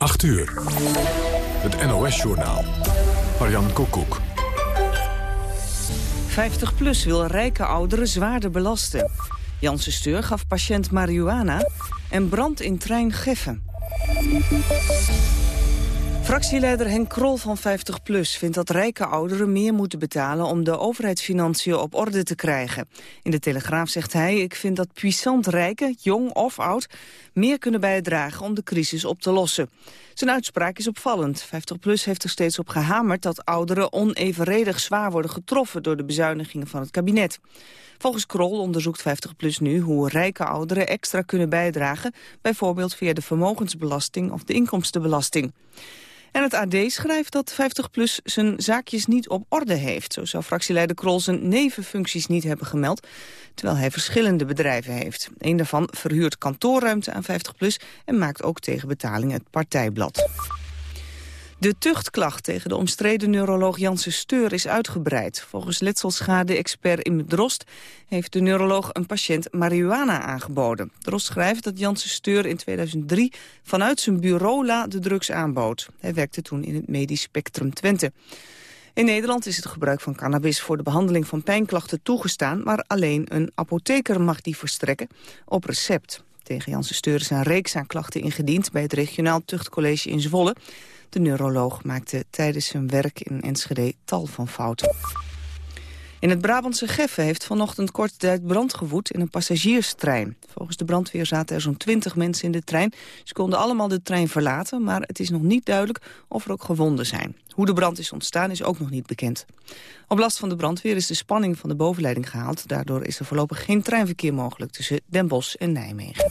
8 uur. Het NOS-journaal. Marian Koekoek. 50PLUS wil rijke ouderen zwaarder belasten. Janssen Steur gaf patiënt marihuana en brand in trein Geffen. Fractieleider Henk Krol van 50PLUS vindt dat rijke ouderen meer moeten betalen om de overheidsfinanciën op orde te krijgen. In de Telegraaf zegt hij, ik vind dat puissant rijken, jong of oud, meer kunnen bijdragen om de crisis op te lossen. Zijn uitspraak is opvallend. 50PLUS heeft er steeds op gehamerd dat ouderen onevenredig zwaar worden getroffen door de bezuinigingen van het kabinet. Volgens Krol onderzoekt 50PLUS nu hoe rijke ouderen extra kunnen bijdragen, bijvoorbeeld via de vermogensbelasting of de inkomstenbelasting. En het AD schrijft dat 50PLUS zijn zaakjes niet op orde heeft. Zo zou fractieleider Krol zijn nevenfuncties niet hebben gemeld... terwijl hij verschillende bedrijven heeft. Een daarvan verhuurt kantoorruimte aan 50PLUS... en maakt ook tegen betaling het partijblad. De tuchtklacht tegen de omstreden neuroloog Janssen Steur is uitgebreid. Volgens letselschade-expert Im Drost heeft de neuroloog een patiënt marihuana aangeboden. Drost schrijft dat Janssen Steur in 2003 vanuit zijn bureau la de drugs aanbood. Hij werkte toen in het medisch spectrum Twente. In Nederland is het gebruik van cannabis voor de behandeling van pijnklachten toegestaan, maar alleen een apotheker mag die verstrekken op recept. Tegen Janssen Steur zijn reeks aan klachten ingediend bij het regionaal tuchtcollege in Zwolle. De neuroloog maakte tijdens zijn werk in Enschede tal van fouten. In het Brabantse Geffen heeft vanochtend korte tijd brand gewoed in een passagierstrein. Volgens de brandweer zaten er zo'n 20 mensen in de trein. Ze konden allemaal de trein verlaten, maar het is nog niet duidelijk of er ook gewonden zijn. Hoe de brand is ontstaan is ook nog niet bekend. Op last van de brandweer is de spanning van de bovenleiding gehaald. Daardoor is er voorlopig geen treinverkeer mogelijk tussen Den Bosch en Nijmegen.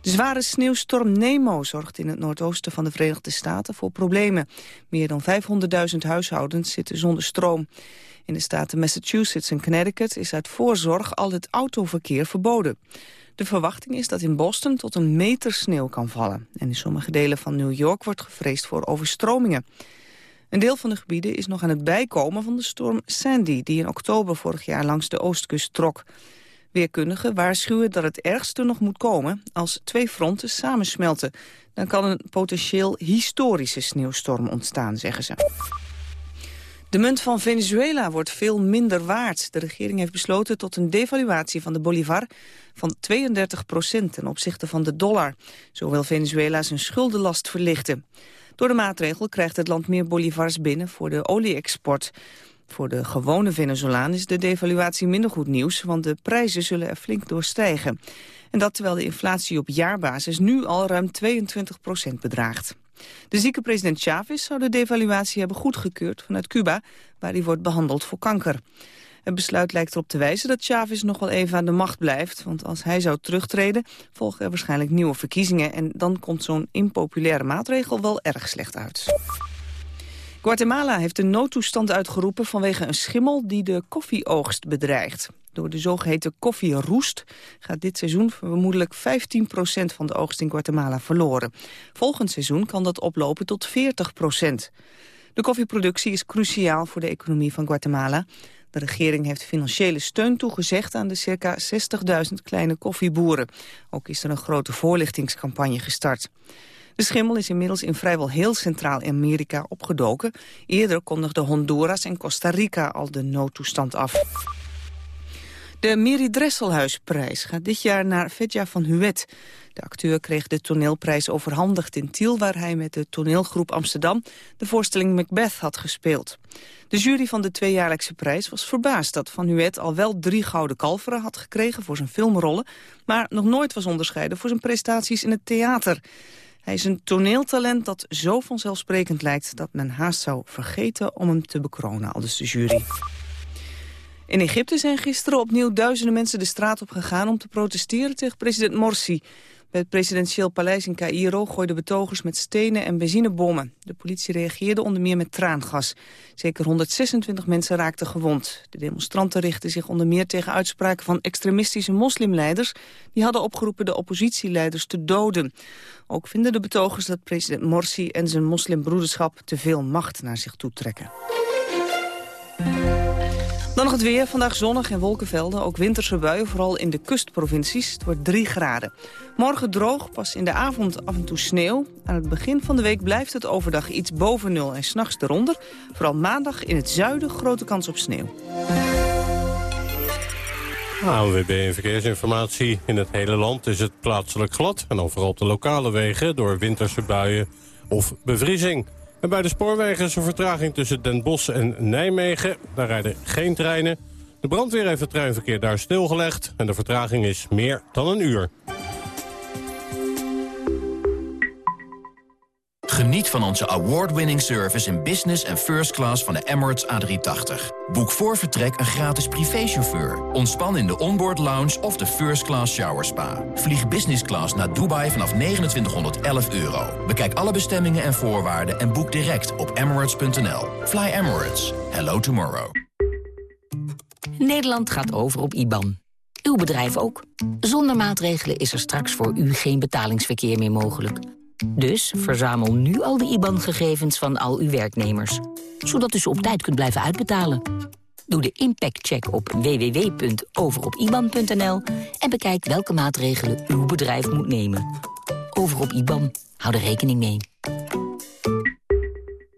De zware sneeuwstorm Nemo zorgt in het noordoosten van de Verenigde Staten voor problemen. Meer dan 500.000 huishoudens zitten zonder stroom. In de staten Massachusetts en Connecticut is uit voorzorg al het autoverkeer verboden. De verwachting is dat in Boston tot een meter sneeuw kan vallen. En in sommige delen van New York wordt gevreesd voor overstromingen. Een deel van de gebieden is nog aan het bijkomen van de storm Sandy... die in oktober vorig jaar langs de oostkust trok. Weerkundigen waarschuwen dat het ergste nog moet komen als twee fronten samensmelten. Dan kan een potentieel historische sneeuwstorm ontstaan, zeggen ze. De munt van Venezuela wordt veel minder waard. De regering heeft besloten tot een devaluatie van de bolivar van 32 procent ten opzichte van de dollar. Zo wil Venezuela zijn schuldenlast verlichten. Door de maatregel krijgt het land meer bolivars binnen voor de olie-export. Voor de gewone Venezolaan is de devaluatie minder goed nieuws, want de prijzen zullen er flink door stijgen. En dat terwijl de inflatie op jaarbasis nu al ruim 22 procent bedraagt. De zieke president Chavez zou de devaluatie hebben goedgekeurd vanuit Cuba, waar hij wordt behandeld voor kanker. Het besluit lijkt erop te wijzen dat Chavez nog wel even aan de macht blijft. Want als hij zou terugtreden, volgen er waarschijnlijk nieuwe verkiezingen... en dan komt zo'n impopulaire maatregel wel erg slecht uit. Guatemala heeft een noodtoestand uitgeroepen vanwege een schimmel die de koffieoogst bedreigt. Door de zogeheten koffieroest gaat dit seizoen vermoedelijk 15% van de oogst in Guatemala verloren. Volgend seizoen kan dat oplopen tot 40% De koffieproductie is cruciaal voor de economie van Guatemala. De regering heeft financiële steun toegezegd aan de circa 60.000 kleine koffieboeren. Ook is er een grote voorlichtingscampagne gestart. De schimmel is inmiddels in vrijwel heel Centraal-Amerika opgedoken. Eerder kondigden Honduras en Costa Rica al de noodtoestand af. De Miri Dresselhuisprijs gaat dit jaar naar Fedja van Huet. De acteur kreeg de toneelprijs overhandigd in Tiel... waar hij met de toneelgroep Amsterdam de voorstelling Macbeth had gespeeld. De jury van de tweejaarlijkse prijs was verbaasd dat Van Huet al wel drie gouden kalveren had gekregen voor zijn filmrollen... maar nog nooit was onderscheiden voor zijn prestaties in het theater. Hij is een toneeltalent dat zo vanzelfsprekend lijkt... dat men haast zou vergeten om hem te bekronen, aldus de jury. In Egypte zijn gisteren opnieuw duizenden mensen de straat op gegaan... om te protesteren tegen president Morsi. Bij het presidentieel paleis in Cairo gooiden betogers met stenen en benzinebommen. De politie reageerde onder meer met traangas. Zeker 126 mensen raakten gewond. De demonstranten richtten zich onder meer tegen uitspraken van extremistische moslimleiders. Die hadden opgeroepen de oppositieleiders te doden. Ook vinden de betogers dat president Morsi en zijn moslimbroederschap te veel macht naar zich toe trekken. Dan weer. Vandaag zonnig en wolkenvelden. Ook winterse buien, vooral in de kustprovincies. Het wordt 3 graden. Morgen droog, pas in de avond af en toe sneeuw. Aan het begin van de week blijft het overdag iets boven nul en s'nachts eronder. Vooral maandag in het zuiden grote kans op sneeuw. AWB en Verkeersinformatie. In het hele land is het plaatselijk glad. En vooral op de lokale wegen door winterse buien of bevriezing. En bij de spoorwegen is er vertraging tussen Den Bosch en Nijmegen. Daar rijden geen treinen. De brandweer heeft het treinverkeer daar stilgelegd. En de vertraging is meer dan een uur. Geniet van onze award-winning service in business en first class van de Emirates A380. Boek voor vertrek een gratis privéchauffeur. Ontspan in de onboard lounge of de first class shower spa. Vlieg business class naar Dubai vanaf 2911 euro. Bekijk alle bestemmingen en voorwaarden en boek direct op emirates.nl. Fly Emirates. Hello tomorrow. Nederland gaat over op IBAN. Uw bedrijf ook. Zonder maatregelen is er straks voor u geen betalingsverkeer meer mogelijk. Dus verzamel nu al de IBAN-gegevens van al uw werknemers. Zodat u ze op tijd kunt blijven uitbetalen. Doe de impactcheck op www.overopiban.nl en bekijk welke maatregelen uw bedrijf moet nemen. Over op IBAN. Hou er rekening mee.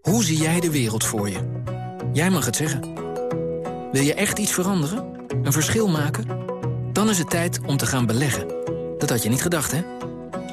Hoe zie jij de wereld voor je? Jij mag het zeggen. Wil je echt iets veranderen? Een verschil maken? Dan is het tijd om te gaan beleggen. Dat had je niet gedacht, hè?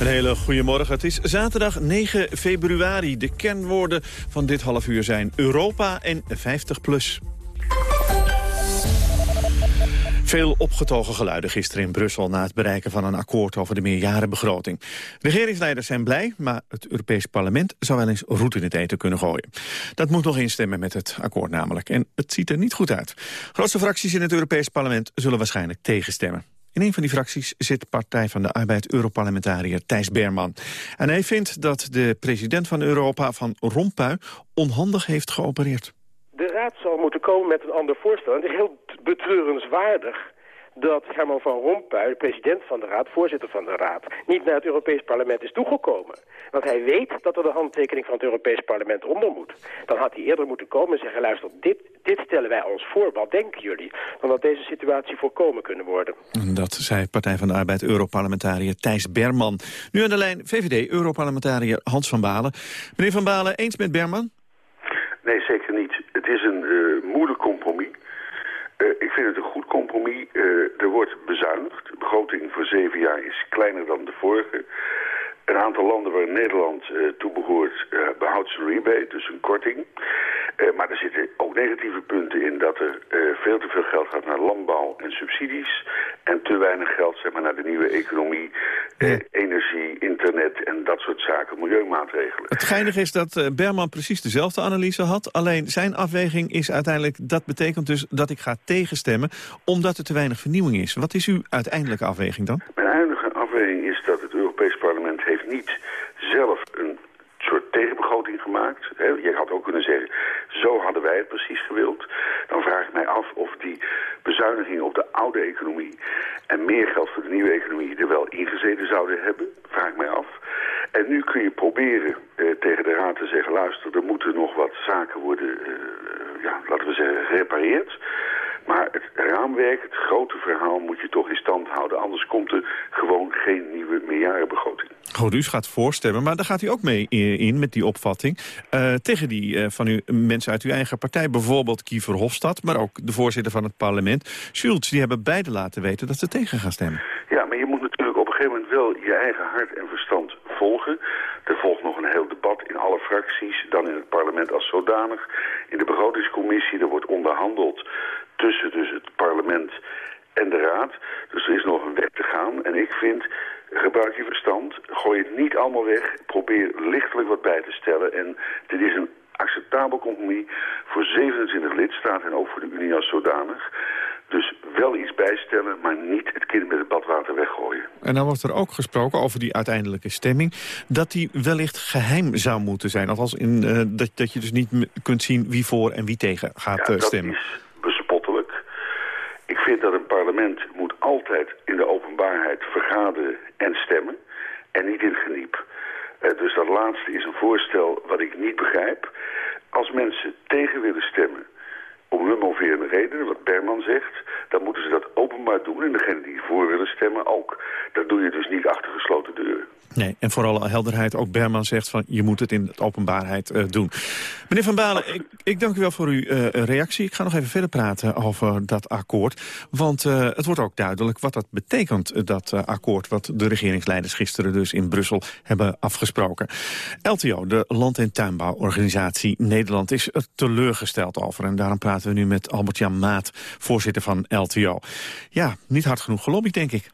Een hele goede morgen. Het is zaterdag 9 februari. De kernwoorden van dit half uur zijn Europa en 50 plus. Veel opgetogen geluiden gisteren in Brussel... na het bereiken van een akkoord over de meerjarenbegroting. Regeringsleiders zijn blij, maar het Europees Parlement... zou wel eens roet in het eten kunnen gooien. Dat moet nog instemmen met het akkoord namelijk. En het ziet er niet goed uit. Grootste fracties in het Europees Parlement zullen waarschijnlijk tegenstemmen. In een van die fracties zit Partij van de Arbeid Europarlementariër Thijs Berman. En hij vindt dat de president van Europa, Van Rompuy, onhandig heeft geopereerd. De Raad zal moeten komen met een ander voorstel. Het is heel betreurenswaardig dat Herman van Rompuy, president van de Raad, voorzitter van de Raad, niet naar het Europees Parlement is toegekomen. Want hij weet dat er de handtekening van het Europees Parlement onder moet. Dan had hij eerder moeten komen en zeggen, luister, dit, dit stellen wij ons voor, wat denken jullie? Dan had deze situatie voorkomen kunnen worden. Dat zei Partij van de Arbeid Europarlementariër Thijs Berman. Nu aan de lijn VVD Europarlementariër Hans van Balen. Meneer van Balen, eens met Berman? Nee, zeker niet. Het is een uh, moeilijk compromis. Uh, ik vind het een goed compromis. Uh, er wordt bezuinigd. De begroting voor zeven jaar is kleiner dan de vorige. Een aantal landen waar Nederland uh, toe behoort uh, behoudt zijn rebate, dus een korting. Uh, maar er zitten ook negatieve punten in dat er veel te veel geld gaat naar landbouw en subsidies. En te weinig geld zeg maar, naar de nieuwe economie, ja. energie, internet en dat soort zaken, milieumaatregelen. Het geinige is dat Berman precies dezelfde analyse had. Alleen zijn afweging is uiteindelijk, dat betekent dus dat ik ga tegenstemmen omdat er te weinig vernieuwing is. Wat is uw uiteindelijke afweging dan? Mijn eindige afweging is dat het Europees Parlement heeft zelf een soort tegenbegroting gemaakt. Je had ook kunnen zeggen, zo hadden wij het precies gewild. Dan vraag ik mij af of die bezuinigingen op de oude economie... en meer geld voor de nieuwe economie er wel ingezeten zouden hebben. Vraag ik mij af. En nu kun je proberen eh, tegen de Raad te zeggen... luister, er moeten nog wat zaken worden, uh, ja, laten we zeggen, gerepareerd... Maar het raamwerk, het grote verhaal, moet je toch in stand houden. Anders komt er gewoon geen nieuwe meerjarenbegroting. Goed, u gaat voorstemmen, maar daar gaat u ook mee in met die opvatting. Uh, tegen die uh, van uw mensen uit uw eigen partij, bijvoorbeeld Kiefer Hofstad... maar ook de voorzitter van het parlement, Schulz... die hebben beide laten weten dat ze tegen gaan stemmen. Ja, maar je moet natuurlijk op een gegeven moment wel je eigen hart en verstand volgen. Er volgt nog een heel debat in alle fracties, dan in het parlement als zodanig. In de begrotingscommissie, er wordt onderhandeld tussen dus het parlement en de raad. Dus er is nog een weg te gaan. En ik vind, gebruik je verstand, gooi het niet allemaal weg. Probeer lichtelijk wat bij te stellen. En dit is een acceptabel compromis voor 27 lidstaten en ook voor de Unie als zodanig. Dus wel iets bijstellen, maar niet het kind met het badwater weggooien. En dan wordt er ook gesproken over die uiteindelijke stemming... dat die wellicht geheim zou moeten zijn. Althans, in, uh, dat, dat je dus niet kunt zien wie voor en wie tegen gaat ja, stemmen. dat is bespottelijk. Ik vind dat een parlement moet altijd in de openbaarheid vergaderen en stemmen... en niet in geniep. Uh, dus dat laatste is een voorstel wat ik niet begrijp. Als mensen tegen willen stemmen om hun moverende redenen, wat Berman zegt, dan moeten ze dat openbaar doen. En degene die voor willen stemmen ook. Dat doe je dus niet achter gesloten deuren. Nee, en voor alle helderheid, ook Berman zegt van je moet het in de openbaarheid uh, doen. Meneer Van Balen, ik, ik, dank u wel voor uw uh, reactie. Ik ga nog even verder praten over dat akkoord. Want uh, het wordt ook duidelijk wat dat betekent, dat akkoord... wat de regeringsleiders gisteren dus in Brussel hebben afgesproken. LTO, de Land- en Tuinbouworganisatie Nederland, is er teleurgesteld over. En daarom praten we nu met Albert-Jan Maat, voorzitter van LTO. Ja, niet hard genoeg gelobbyd, denk ik.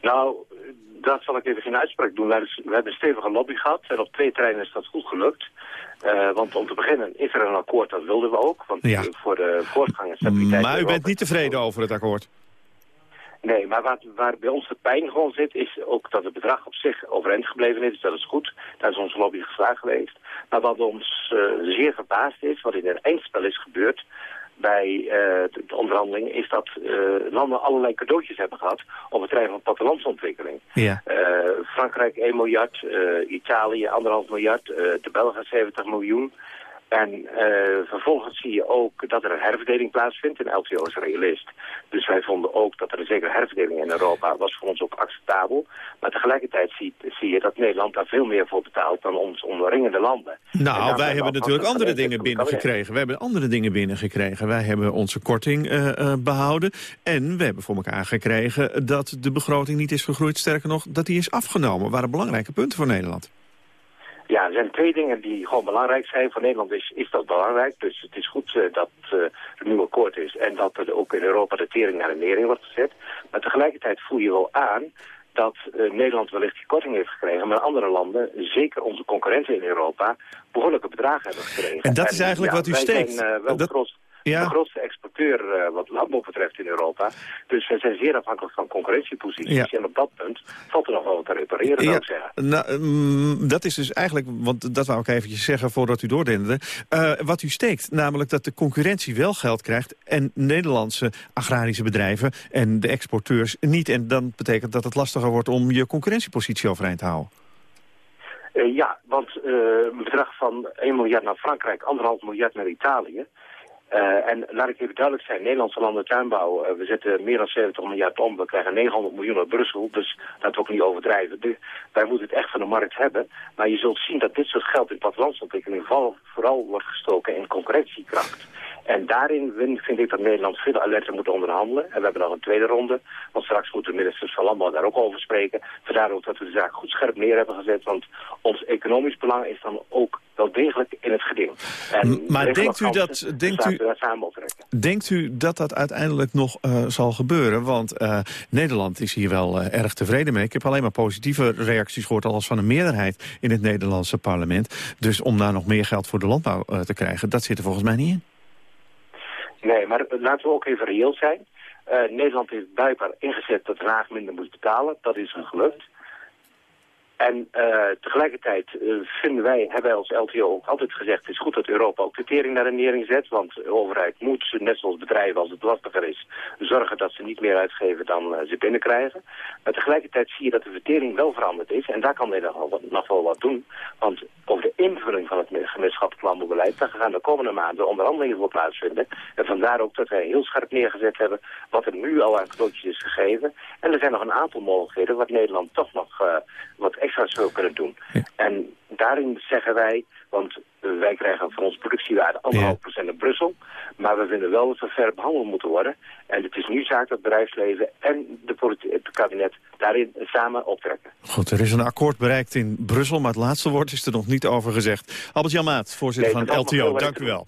Nou, dat zal ik even geen uitspraak doen. We hebben een stevige lobby gehad en op twee terreinen is dat goed gelukt. Uh, want om te beginnen is er een akkoord, dat wilden we ook. Want ja. voor de voortgang en stabiliteit... Maar u bent niet tevreden over het akkoord? Nee, maar wat, waar bij ons de pijn gewoon zit, is ook dat het bedrag op zich overeind gebleven is. Dat is goed. Daar is onze lobby geslaagd geweest. Maar wat ons uh, zeer verbaasd is, wat in een eindspel is gebeurd bij uh, de, de, onderhandeling is dat uh, landen allerlei cadeautjes hebben gehad op het terrein van plattelandsontwikkeling. Ja. Frankrijk 1 miljard, Italië 1,5 miljard, de Belgen 70 miljoen. En vervolgens zie je ook dat er een herverdeling plaatsvindt. En LTO is realist. Dus wij vonden ook dat er een zekere herverdeling in Europa was voor ons ook acceptabel. Maar tegelijkertijd zie, zie je dat Nederland daar veel meer voor betaalt dan ons omringende landen. Nou, wij hebben natuurlijk andere dingen binnengekregen. We hebben andere dingen binnengekregen. Wij hebben onze korting uh, uh, behouden. En we hebben voor elkaar gekregen dat de begroting niet is vergroeid. Sterker nog, dat die is afgenomen. Dat waren belangrijke punten voor Nederland. Ja, er zijn twee dingen die gewoon belangrijk zijn. Voor Nederland is, is dat belangrijk. Dus het is goed uh, dat uh, er nu akkoord is. En dat er ook in Europa de tering naar de nering wordt gezet. Maar tegelijkertijd voel je wel aan dat uh, Nederland wellicht die korting heeft gekregen. Maar andere landen, zeker onze concurrenten in Europa, behoorlijke bedragen hebben gekregen. En dat is eigenlijk en, wat u steekt. Zijn, wel dat... ja. de grootste exporteur uh, wat landbouw betreft in Europa. Dus we zijn zeer afhankelijk van concurrentieposities. Ja. En op dat punt valt er nog wel wat te repareren, zou ik zeggen. Nou, mm, dat is dus eigenlijk, want dat wou ik eventjes zeggen voordat u doordende. Uh, wat u steekt, namelijk dat de concurrentie wel geld krijgt... en Nederlandse agrarische bedrijven en de exporteurs niet. En dan betekent dat het lastiger wordt om je concurrentiepositie overeind te houden. Uh, ja, want uh, een bedrag van 1 miljard naar Frankrijk, 1,5 miljard naar Italië... Uh, en laat ik even duidelijk zijn, Nederlandse landen tuinbouw, uh, we zetten meer dan 70 miljard om, we krijgen 900 miljoen uit Brussel, dus laten we ook niet overdrijven. De, wij moeten het echt van de markt hebben, maar je zult zien dat dit soort geld in plattelandsontwikkeling vooral wordt gestoken in concurrentiekracht. En daarin vind ik dat Nederland veel alerter moet onderhandelen. En we hebben nog een tweede ronde, want straks moeten de ministers van Landbouw daar ook over spreken. Vandaar ook dat we de zaak goed scherp neer hebben gezet, want ons economisch belang is dan ook wel degelijk in het geding. En maar denkt u dat, denkt u, denkt u dat dat uiteindelijk nog uh, zal gebeuren? Want uh, Nederland is hier wel uh, erg tevreden mee. Ik heb alleen maar positieve reacties gehoord, als van een meerderheid in het Nederlandse parlement. Dus om daar nog meer geld voor de landbouw te krijgen, dat zit er volgens mij niet in. Nee, maar laten we ook even reëel zijn. Uh, Nederland heeft blijkbaar ingezet dat Den minder moet betalen. Dat is gelukt. En uh, tegelijkertijd uh, vinden wij, hebben wij als LTO ook altijd gezegd... het is goed dat Europa ook de tering naar de nering zet. Want de overheid moet, net zoals bedrijven als het lastiger is... zorgen dat ze niet meer uitgeven dan uh, ze binnenkrijgen. Maar tegelijkertijd zie je dat de vertering wel veranderd is. En daar kan Nederland nog wel wat doen. Want over de invulling van het gemeenschappelijk landbouwbeleid... daar gaan de komende maanden onderhandelingen voor plaatsvinden. En vandaar ook dat wij heel scherp neergezet hebben... wat er nu al aan cadeautjes is gegeven. En er zijn nog een aantal mogelijkheden... wat Nederland toch nog wat extra zou kunnen doen. Ja. En daarin zeggen wij, want wij krijgen van onze productiewaarde anderhalf procent in Brussel, maar we vinden wel dat we ver behandeld moeten worden. En het is nu zaak dat het bedrijfsleven en de het kabinet daarin samen optrekken. Goed, er is een akkoord bereikt in Brussel, maar het laatste woord is er nog niet over gezegd. Albert-Jan Maat, voorzitter nee, van LTO, dank u wel.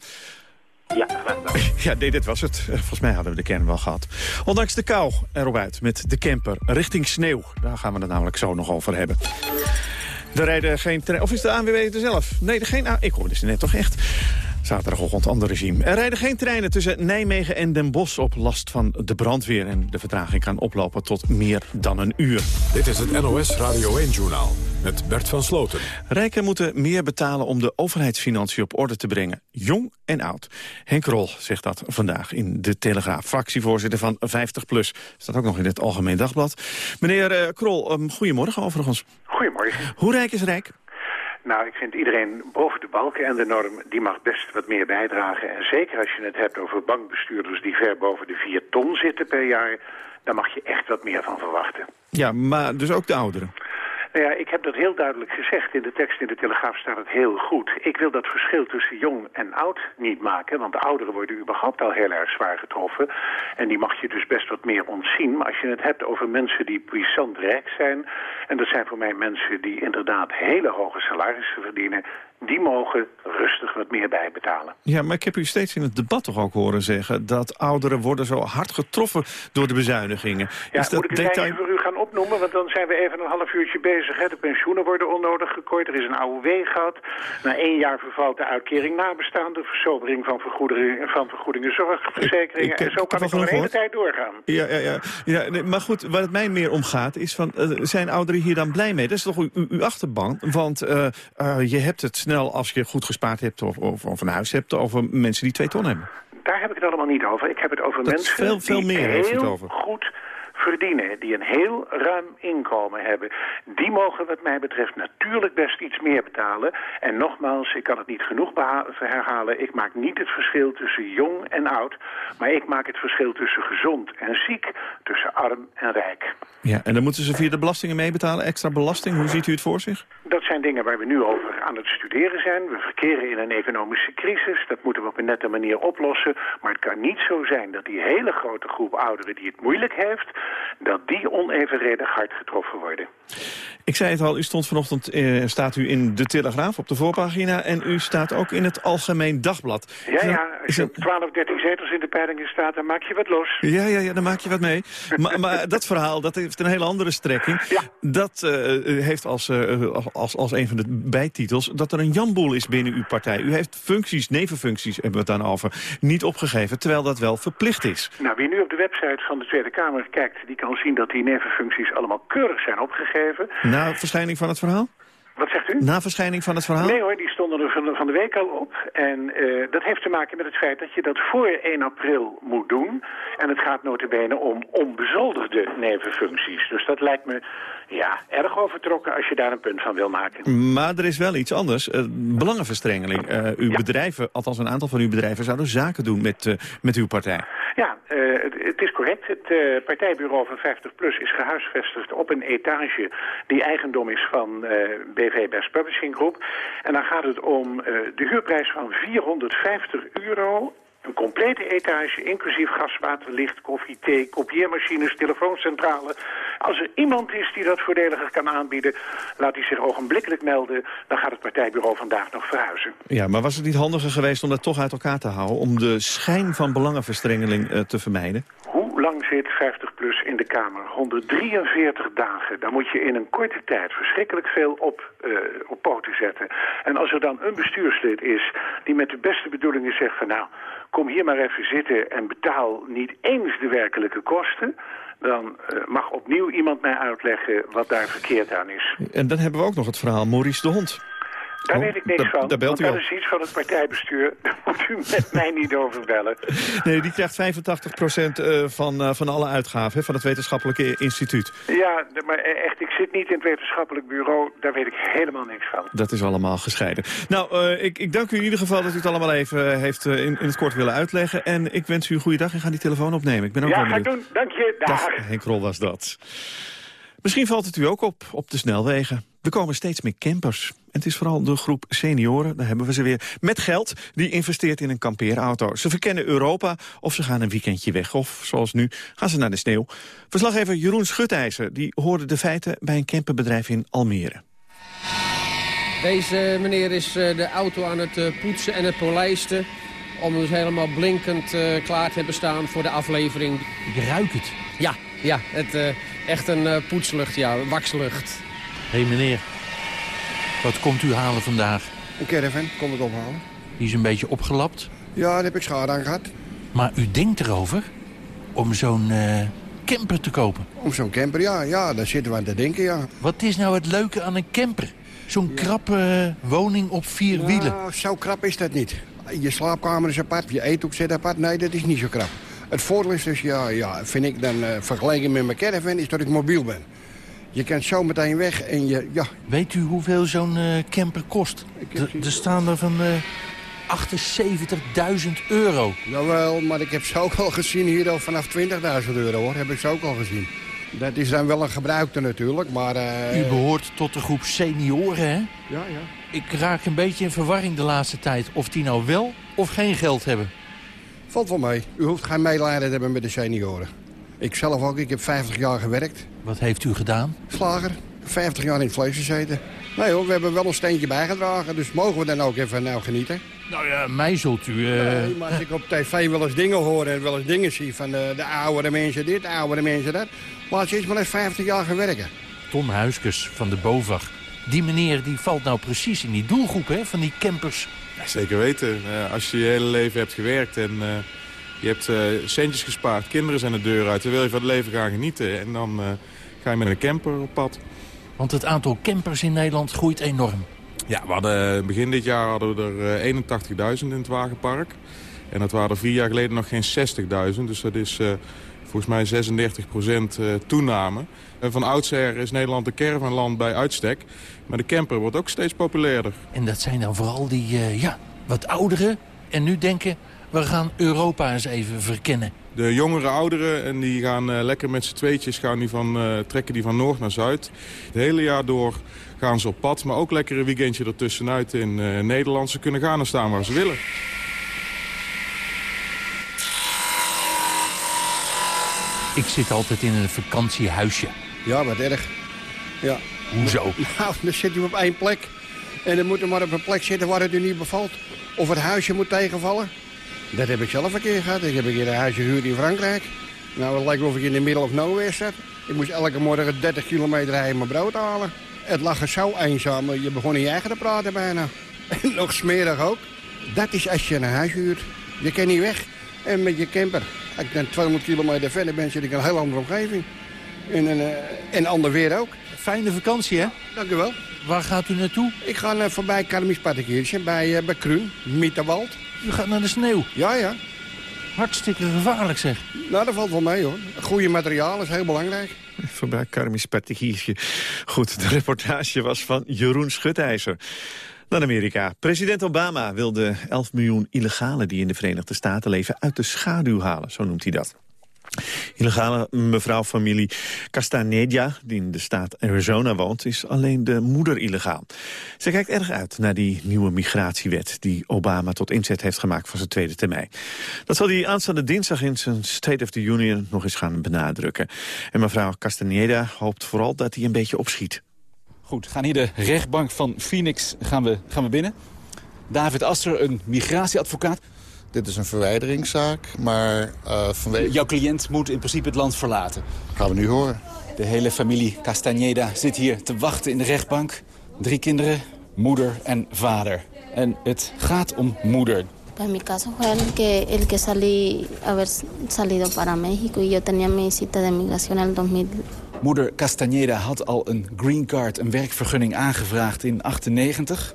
Ja, graag gedaan. Ja, nee, dit was het. Volgens mij hadden we de kern wel gehad. Ondanks de kou erop uit met de camper richting sneeuw. Daar gaan we het namelijk zo nog over hebben. Er rijden geen trein... Of is de ANWB er zelf? Nee, er geen... Ik hoorde ze net toch echt. Zaterdagochtend ander regime. Er rijden geen treinen tussen Nijmegen en Den Bosch op last van de brandweer. En de vertraging kan oplopen tot meer dan een uur. Dit is het NOS Radio 1-journaal met Bert van Sloten. Rijken moeten meer betalen om de overheidsfinanciën op orde te brengen. Jong en oud. Henk Rol zegt dat vandaag in De Telegraaf. Fractievoorzitter van 50PLUS. Staat ook nog in het Algemeen Dagblad. Meneer uh, Krol, um, goedemorgen overigens. Goedemorgen. Hoe rijk is Rijk? Nou, ik vind iedereen boven de balken en de norm, die mag best wat meer bijdragen. En zeker als je het hebt over bankbestuurders die ver boven de 4 ton zitten per jaar, dan mag je echt wat meer van verwachten. Ja, maar dus ook de ouderen? Nou ja, ik heb dat heel duidelijk gezegd. In de tekst in de Telegraaf staat het heel goed. Ik wil dat verschil tussen jong en oud niet maken. Want de ouderen worden überhaupt al heel erg zwaar getroffen. En die mag je dus best wat meer ontzien. Maar als je het hebt over mensen die puissant rijk zijn... en dat zijn voor mij mensen die inderdaad hele hoge salarissen verdienen die mogen rustig wat meer bijbetalen. Ja, maar ik heb u steeds in het debat toch ook horen zeggen... dat ouderen worden zo hard getroffen door de bezuinigingen. Ja, Is dat moet ik detail... voor u gaan opnoemen? Want dan zijn we even een half uurtje bezig. Hè. De pensioenen worden onnodig gekort. Er is een AOW gehad. Na één jaar vervalt de uitkering nabestaande. Versobering van, vergoedingen, van vergoedingen zorgverzekeringen. en zo kan het nog een hele tijd doorgaan. Ja, ja, ja. ja nee, maar goed, waar het mij meer om gaat is... Van, uh, zijn ouderen hier dan blij mee? Dat is toch uw, uw achterban? Want uh, uh, je hebt het snel als je goed gespaard hebt of, of, of een huis hebt... over mensen die twee ton hebben. Daar heb ik het allemaal niet over. Ik heb het over Dat mensen veel, veel die meer heel het over. goed verdienen, die een heel ruim inkomen hebben, die mogen wat mij betreft natuurlijk best iets meer betalen. En nogmaals, ik kan het niet genoeg herhalen, ik maak niet het verschil tussen jong en oud, maar ik maak het verschil tussen gezond en ziek, tussen arm en rijk. Ja, en dan moeten ze via de belastingen meebetalen, extra belasting. Hoe ziet u het voor zich? Dat zijn dingen waar we nu over aan het studeren zijn. We verkeren in een economische crisis. Dat moeten we op een nette manier oplossen. Maar het kan niet zo zijn dat die hele grote groep ouderen die het moeilijk heeft... dat die onevenredig hard getroffen worden. Ik zei het al, u stond vanochtend, eh, staat u in de Telegraaf op de voorpagina... en u staat ook in het Algemeen Dagblad. Ja, ja, als je op 12, 13 zetels in de peilingen staat, dan maak je wat los. Ja, ja, ja dan maak je wat mee. maar, maar dat verhaal, dat heeft een hele andere strekking. Ja. Dat uh, heeft als, uh, als, als een van de bijtitels... dat er een janboel is binnen uw partij. U heeft functies, nevenfuncties hebben we het dan over, niet opgegeven... terwijl dat wel verplicht is. Nou, wie nu op de website van de Tweede Kamer kijkt... die kan zien dat die nevenfuncties allemaal keurig zijn opgegeven. Na verschijning van het verhaal? Wat zegt u? Na verschijning van het verhaal? Nee hoor, die stonden er van, van de week al op. En uh, dat heeft te maken met het feit dat je dat voor 1 april moet doen. En het gaat notabene om onbezoldigde nevenfuncties. Dus dat lijkt me ja, erg overtrokken als je daar een punt van wil maken. Maar er is wel iets anders. Uh, belangenverstrengeling. Uh, uw ja. bedrijven, althans een aantal van uw bedrijven, zouden zaken doen met, uh, met uw partij. Ja, het, het, is correct. Het partijbureau van 50PLUS is gehuisvestigd op een etage die eigendom is van BV Best Publishing Group. En dan gaat het om de huurprijs van 450 euro een complete etage, inclusief gas, water, licht, koffie, thee, kopieermachines, telefooncentrale. Als er iemand is die dat voordeliger kan aanbieden, laat hij zich ogenblikkelijk melden. Dan gaat het partijbureau vandaag nog verhuizen. Ja, maar was het niet handiger geweest om dat toch uit elkaar te houden? Om de schijn van belangenverstrengeling uh, te vermijden? Hoe lang zit 50PLUS in de Kamer? 143 dagen. Dan moet je in een korte tijd verschrikkelijk veel op, uh, op poten zetten. En als er dan een bestuurslid is die met de beste bedoelingen zegt van... nou, kom hier maar even zitten en betaal niet eens de werkelijke kosten... dan uh, mag opnieuw iemand mij uitleggen wat daar verkeerd aan is. En dan hebben we ook nog het verhaal Maurice de Hond. Daar Oh, weet ik niks van, daar belt u dat is iets van het partijbestuur. Daar moet u met mij niet over bellen. Nee, die krijgt 85% eh, van, eh, van alle uitgaven van het wetenschappelijke instituut. Ja, maar echt, ik zit niet in het wetenschappelijk bureau. Daar weet ik helemaal niks van. Dat is allemaal gescheiden. Nou, eh, ik, ik dank u in ieder geval dat u het allemaal even heeft in, in het kort willen uitleggen. En ik wens u een goede dag en ga die telefoon opnemen. Ik ben ook Ja, ga ik doen. Dank je. Dag. Dag, Henk Rol was dat. Misschien valt het u ook op, op de snelwegen. Er komen steeds meer campers. Het is vooral de groep senioren, daar hebben we ze weer, met geld... die investeert in een kampeerauto. Ze verkennen Europa of ze gaan een weekendje weg. Of, zoals nu, gaan ze naar de sneeuw. Verslaggever Jeroen Schutijzer die hoorde de feiten... bij een camperbedrijf in Almere. Deze meneer is eh, de auto aan het eh, poetsen en het polijsten... om dus helemaal blinkend eh, klaar te hebben staan voor de aflevering. Ik ruik het. Ja, ja het, eh, echt een poetslucht, ja, waxlucht. Hé hey meneer, Wat komt u halen vandaag? Een caravan, kom ik ophalen. Die is een beetje opgelapt. Ja, daar heb ik schade aan gehad. Maar u denkt erover om zo'n uh, camper te kopen? Om zo'n camper, ja. Ja, daar zitten we aan te denken, ja. Wat is nou het leuke aan een camper? Zo'n ja. krappe woning op vier nou, wielen. zo krap is dat niet. Je slaapkamer is apart, je eethoek zit apart. Nee, dat is niet zo krap. Het voordeel is dus, ja, ja vind ik dan uh, vergeleken met mijn caravan, is dat ik mobiel ben. Je kunt zo meteen weg en je, ja... Weet u hoeveel zo'n uh, camper kost? Er staan er van uh, 78.000 euro. Jawel, maar ik heb ze ook al gezien hier al vanaf 20.000 euro, hoor. Heb ik ze ook al gezien. Dat is dan wel een gebruikte natuurlijk, maar... Uh... U behoort tot de groep senioren, hè? Ja, ja. Ik raak een beetje in verwarring de laatste tijd. Of die nou wel of geen geld hebben. Valt wel mee. U hoeft geen medelijden te hebben met de senioren. Ik zelf ook, ik heb 50 jaar gewerkt. Wat heeft u gedaan? Slager. 50 jaar in het vlees gezeten. Nee hoor, we hebben wel een steentje bijgedragen. Dus mogen we dan ook even nou genieten. Nou ja, mij zult u... Uh... Nee, maar als ik op tv wel eens dingen hoor en wel eens dingen zie van de, de oudere mensen dit, de oudere mensen dat. Laat je eens maar eens 50 jaar gaan werken. Ton Huiskes van de BOVAG. Die meneer die valt nou precies in die doelgroep hè, van die campers. Ja, zeker weten. Uh, als je je hele leven hebt gewerkt en... Uh... Je hebt uh, centjes gespaard, kinderen zijn de deur uit. Dan wil je van het leven gaan genieten. En dan uh, ga je met een camper op pad. Want het aantal campers in Nederland groeit enorm. Ja, we hadden, begin dit jaar hadden we er uh, 81.000 in het wagenpark. En dat waren er vier jaar geleden nog geen 60.000. Dus dat is volgens mij 36% toename. En van oudsher is Nederland een caravanland bij uitstek. Maar de camper wordt ook steeds populairder. En dat zijn dan vooral die ja, wat ouderen. En nu denken, we gaan Europa eens even verkennen. De jongere ouderen en die gaan uh, lekker met z'n tweetjes gaan die van, uh, trekken die van noord naar zuid. Het hele jaar door gaan ze op pad, maar ook lekker een weekendje ertussenuit in uh, Nederland. Ze kunnen gaan en staan waar ze willen. Ik zit altijd in een vakantiehuisje. Ja, wat erg. Ja. Hoezo? Nou, dan zit u op één plek. En dan moet u maar op een plek zitten waar het u niet bevalt. Of het huisje moet tegenvallen. Dat heb ik zelf een keer gehad. Ik heb een keer een huisje gehuurd in Frankrijk. Nou, het lijkt of ik in de middle of nowhere zat. Ik moest elke morgen 30 kilometer rijden mijn brood halen. Het lag er zo eenzaam. Je begon in je eigen te praten bijna. En nog smerig ook. Dat is als je een huis huurt. Je kan niet weg. En met je camper. Ik dan 200 kilometer verder ben, ik in een heel andere omgeving. En een, uh, en ander weer ook. Fijne vakantie, hè? Dank u wel. Waar gaat u naartoe? Ik ga uh, voorbij Karmis Parkeertje, bij, uh, bij Kruun, Mieterwald. U gaat naar de sneeuw? Ja, ja. Hartstikke gevaarlijk, zeg. Nou, dat valt wel mee, hoor. Goede materiaal is heel belangrijk. Voorbij Karmis Parkeertje. Goed, de reportage was van Jeroen Schutijzer. Dan Amerika. President Obama wil de 11 miljoen illegalen die in de Verenigde Staten leven uit de schaduw halen, zo noemt hij dat. Illegale mevrouw familie Castaneda, die in de staat Arizona woont, is alleen de moeder illegaal. Ze kijkt erg uit naar die nieuwe migratiewet die Obama tot inzet heeft gemaakt voor zijn tweede termijn. Dat zal hij aanstaande dinsdag in zijn State of the Union nog eens gaan benadrukken. En mevrouw Castaneda hoopt vooral dat hij een beetje opschiet. Goed, gaan hier de rechtbank van Phoenix gaan we, gaan we binnen. David Asser, een migratieadvocaat. Dit is een verwijderingszaak, maar uh, vanwege... Jouw cliënt moet in principe het land verlaten. Gaan we nu horen. De hele familie Castaneda zit hier te wachten in de rechtbank. Drie kinderen, moeder en vader. En het gaat om moeder. En mi caso fue el que, el que salí, haber salido para México y yo tenía mi cita de migración en el 2000. Moeder Castaneda had al een green card, een werkvergunning aangevraagd in 98.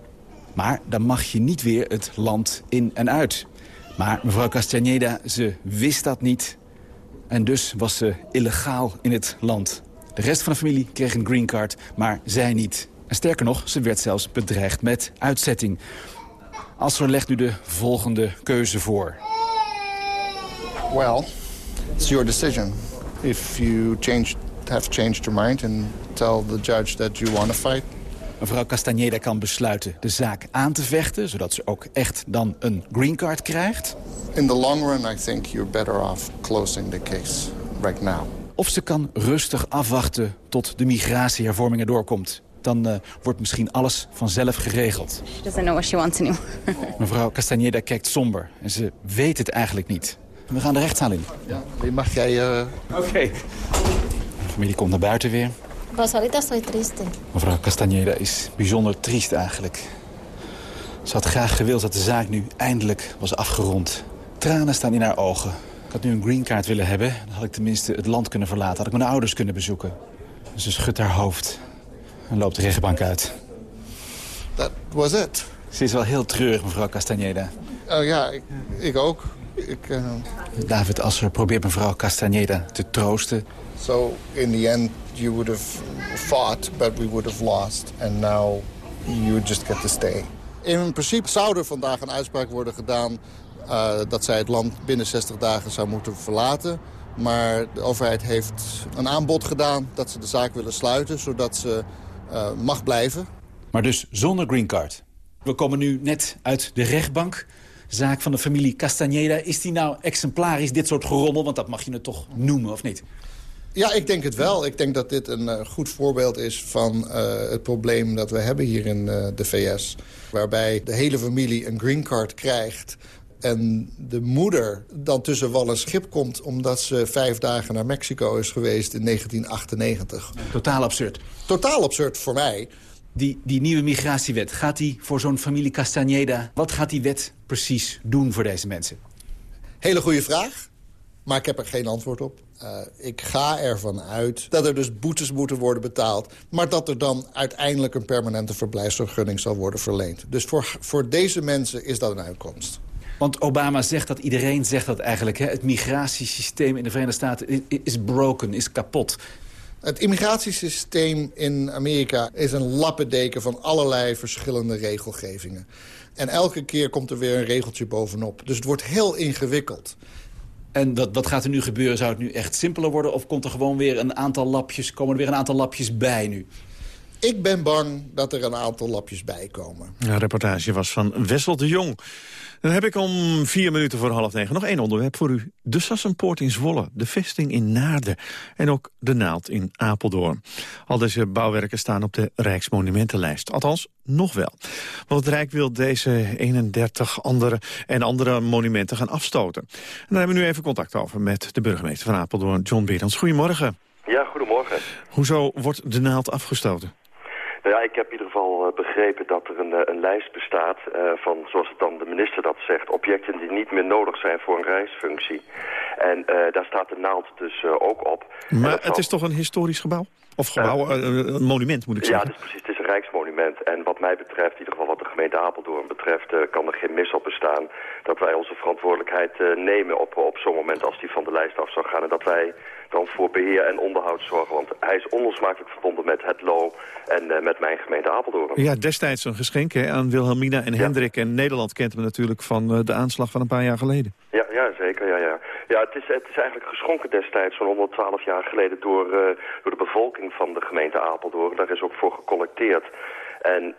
Maar dan mag je niet weer het land in en uit. Maar mevrouw Castaneda, ze wist dat niet. En dus was ze illegaal in het land. De rest van de familie kreeg een green card, maar zij niet. En sterker nog, ze werd zelfs bedreigd met uitzetting. Asser legt u de volgende keuze voor. Well, it's your decision. If you change, have changed your mind and tell the judge that you want to fight, Mevrouw Castaneda kan besluiten de zaak aan te vechten... zodat ze ook echt dan een green card krijgt. In the long run, I think you're better off closing the case right now. Of ze kan rustig afwachten tot de migratiehervormingen doorkomt. Dan uh, wordt misschien alles vanzelf geregeld. She doesn't know what she wants anymore. Mevrouw Castaneda kijkt somber en ze weet het eigenlijk niet. We gaan de rechtszaal in. Ja, mag jij... Uh... Oké. Okay. De familie komt naar buiten weer. Ahorita estoy triste. Mevrouw Castaneda is bijzonder triest eigenlijk. Ze had graag gewild dat de zaak nu eindelijk was afgerond. Tranen staan in haar ogen. Ik had nu een green card willen hebben. Dan had ik tenminste het land kunnen verlaten. Had ik mijn ouders kunnen bezoeken. Ze schudt haar hoofd en loopt de rechtbank uit. That was it. Ze is wel heel treurig, mevrouw Castaneda. Oh ja, ik, ik ook. Ik, uh... David Asser probeert mevrouw Castaneda te troosten. So in the end you would have fought, but we would have lost. And now you just get to stay. In principe zou er vandaag een uitspraak worden gedaan... Uh, dat zij het land binnen 60 dagen zou moeten verlaten. Maar de overheid heeft een aanbod gedaan dat ze de zaak willen sluiten... zodat ze uh, mag blijven. Maar dus zonder green card. We komen nu net uit de rechtbank. Zaak van de familie Castaneda. Is die nou exemplarisch, dit soort gerommel? Want dat mag je het toch noemen, of niet? Ja, ik denk het wel. Ik denk dat dit een uh, goed voorbeeld is van uh, het probleem dat we hebben hier in uh, de VS. Waarbij de hele familie een green card krijgt... en de moeder dan tussen wal en schip komt... omdat ze vijf dagen naar Mexico is geweest in 1998. Totaal absurd. Totaal absurd voor mij. Die, die nieuwe migratiewet, gaat die voor zo'n familie Castaneda... wat gaat die wet precies doen voor deze mensen? Hele goede vraag, maar ik heb er geen antwoord op. Uh, ik ga ervan uit dat er dus boetes moeten worden betaald... maar dat er dan uiteindelijk een permanente verblijfsvergunning zal worden verleend. Dus voor, voor deze mensen is dat een uitkomst. Want Obama zegt dat, iedereen zegt dat eigenlijk. Hè? Het migratiesysteem in de Verenigde Staten is broken, is kapot. Het immigratiesysteem in Amerika is een lappendeken van allerlei verschillende regelgevingen. En elke keer komt er weer een regeltje bovenop. Dus het wordt heel ingewikkeld. En wat, wat gaat er nu gebeuren? Zou het nu echt simpeler worden? Of komt er gewoon weer een aantal lapjes, komen er weer een aantal lapjes bij nu? Ik ben bang dat er een aantal lapjes bij komen. Een reportage was van Wessel de Jong. Dan heb ik om vier minuten voor half negen nog één onderwerp voor u. De Sassenpoort in Zwolle, de vesting in Naarden en ook de Naald in Apeldoorn. Al deze bouwwerken staan op de Rijksmonumentenlijst. Althans, nog wel. Want het Rijk wil deze 31 andere en andere monumenten gaan afstoten. En daar hebben we nu even contact over met de burgemeester van Apeldoorn, John Berends. Goedemorgen. Ja, goedemorgen. Hoezo wordt de Naald afgestoten? Nou ja, ik heb in ieder geval begrepen dat er een, een lijst bestaat uh, van, zoals het dan de minister dat zegt, objecten die niet meer nodig zijn voor een reisfunctie. En uh, daar staat de naald dus uh, ook op. Maar het zal... is toch een historisch gebouw? Of gebouw, een monument moet ik zeggen. Ja, dus precies, het is een rijksmonument. En wat mij betreft, in ieder geval wat de gemeente Apeldoorn betreft, kan er geen mis op bestaan dat wij onze verantwoordelijkheid nemen op, op zo'n moment als die van de lijst af zou gaan. En dat wij dan voor beheer en onderhoud zorgen. Want hij is onlosmakelijk verbonden met het LO en uh, met mijn gemeente Apeldoorn. Ja, destijds een geschenk hè, aan Wilhelmina en ja. Hendrik. En Nederland kent hem natuurlijk van uh, de aanslag van een paar jaar geleden. Ja, ja zeker. Ja, ja. ja het, is, het is eigenlijk geschonken destijds, zo'n 112 jaar geleden, door, uh, door de bevolking van de gemeente Apeldoorn. Daar is ook voor gecollecteerd. En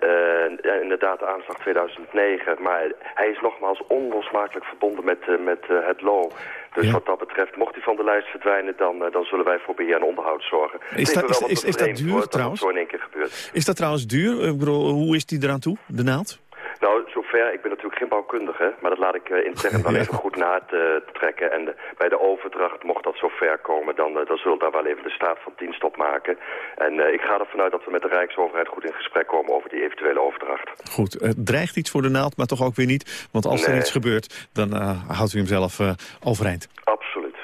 ja, inderdaad, de aanslag 2009. Maar hij is nogmaals onlosmakelijk verbonden met, uh, met uh, het LO. Dus ja. wat dat betreft, mocht hij van de lijst verdwijnen... dan, dan zullen wij voor beheer en onderhoud zorgen. Is dat, is, is, is dat duur wordt, trouwens? Dat zo in één keer gebeurt. Is dat trouwens duur? Ik bedoel, hoe is die eraan toe, de naald? Zover, ik ben natuurlijk geen bouwkundige, maar dat laat ik uh, intern wel even goed na te uh, trekken. En de, bij de overdracht, mocht dat zover komen, dan, uh, dan zullen we daar wel even de staat van dienst op maken. En ik ga ervan uit dat we met de Rijksoverheid goed in gesprek komen over die eventuele overdracht. Goed, het dreigt iets voor de naald, maar toch ook weer niet. Want als nee. er iets gebeurt, dan houdt u hem zelf overeind. Absoluut.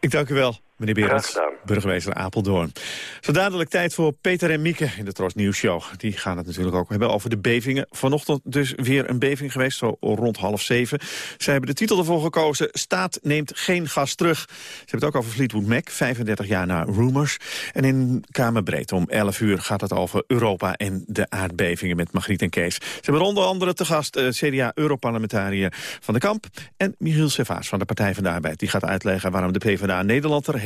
Ik dank u wel. Meneer Berends, burgemeester Apeldoorn. Zo dadelijk tijd voor Peter en Mieke in de Tros Nieuws Show. Die gaan het natuurlijk ook hebben over de bevingen. Vanochtend dus weer een beving geweest, zo rond half zeven. Zij hebben de titel ervoor gekozen, Staat neemt geen gas terug. Ze hebben het ook over Fleetwood Mac, 35 jaar na Rumors. En in Kamerbreed om 11 uur gaat het over Europa en de aardbevingen met Margriet en Kees. Ze hebben onder andere te gast uh, CDA-europarlementariër Van de Kamp... en Michiel Servaas van de Partij van de Arbeid. Die gaat uitleggen waarom de PvdA Nederland er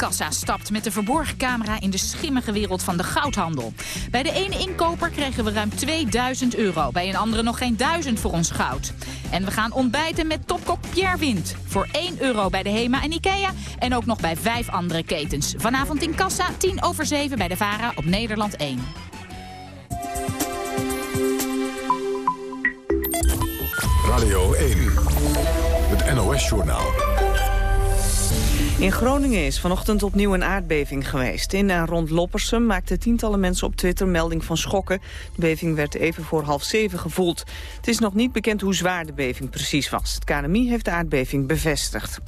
Bankierskassa stapt met de verborgen camera in de schimmige wereld van de goudhandel. Bij de ene inkoper kregen we ruim 2000 euro. Bij een andere nog geen 1000 voor ons goud. En we gaan ontbijten met topkok Pierre Wind. Voor 1 euro bij de HEMA en Ikea. En ook nog bij vijf andere ketens. Vanavond in Kassa, 10 over 7 bij de VARA op Nederland 1. Radio 1, het NOS-journaal. In Groningen is vanochtend opnieuw een aardbeving geweest. In en rond Loppersum maakten tientallen mensen op Twitter melding van schokken. De beving werd even voor half zeven gevoeld. Het is nog niet bekend hoe zwaar de beving precies was. Het KNMI heeft de aardbeving bevestigd.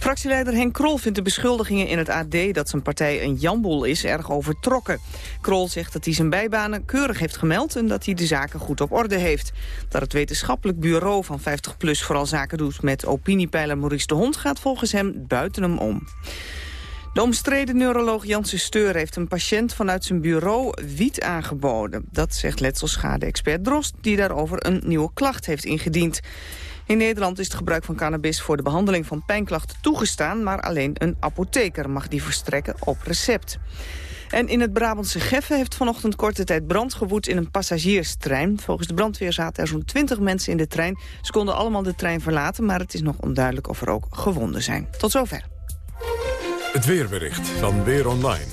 Fractieleider Henk Krol vindt de beschuldigingen in het AD dat zijn partij een jamboel is erg overtrokken. Krol zegt dat hij zijn bijbanen keurig heeft gemeld en dat hij de zaken goed op orde heeft. Dat het wetenschappelijk bureau van 50PLUS vooral zaken doet met opiniepeiler Maurice de Hond gaat volgens hem buiten hem om. De omstreden neuroloog Janssen Steur heeft een patiënt vanuit zijn bureau wiet aangeboden. Dat zegt letselschade-expert Drost, die daarover een nieuwe klacht heeft ingediend. In Nederland is het gebruik van cannabis voor de behandeling van pijnklachten toegestaan... maar alleen een apotheker mag die verstrekken op recept. En in het Brabantse Geffen heeft vanochtend korte tijd brand gewoed in een passagierstrein. Volgens de brandweer zaten er zo'n 20 mensen in de trein. Ze konden allemaal de trein verlaten, maar het is nog onduidelijk of er ook gewonden zijn. Tot zover. Het weerbericht van Weer Online.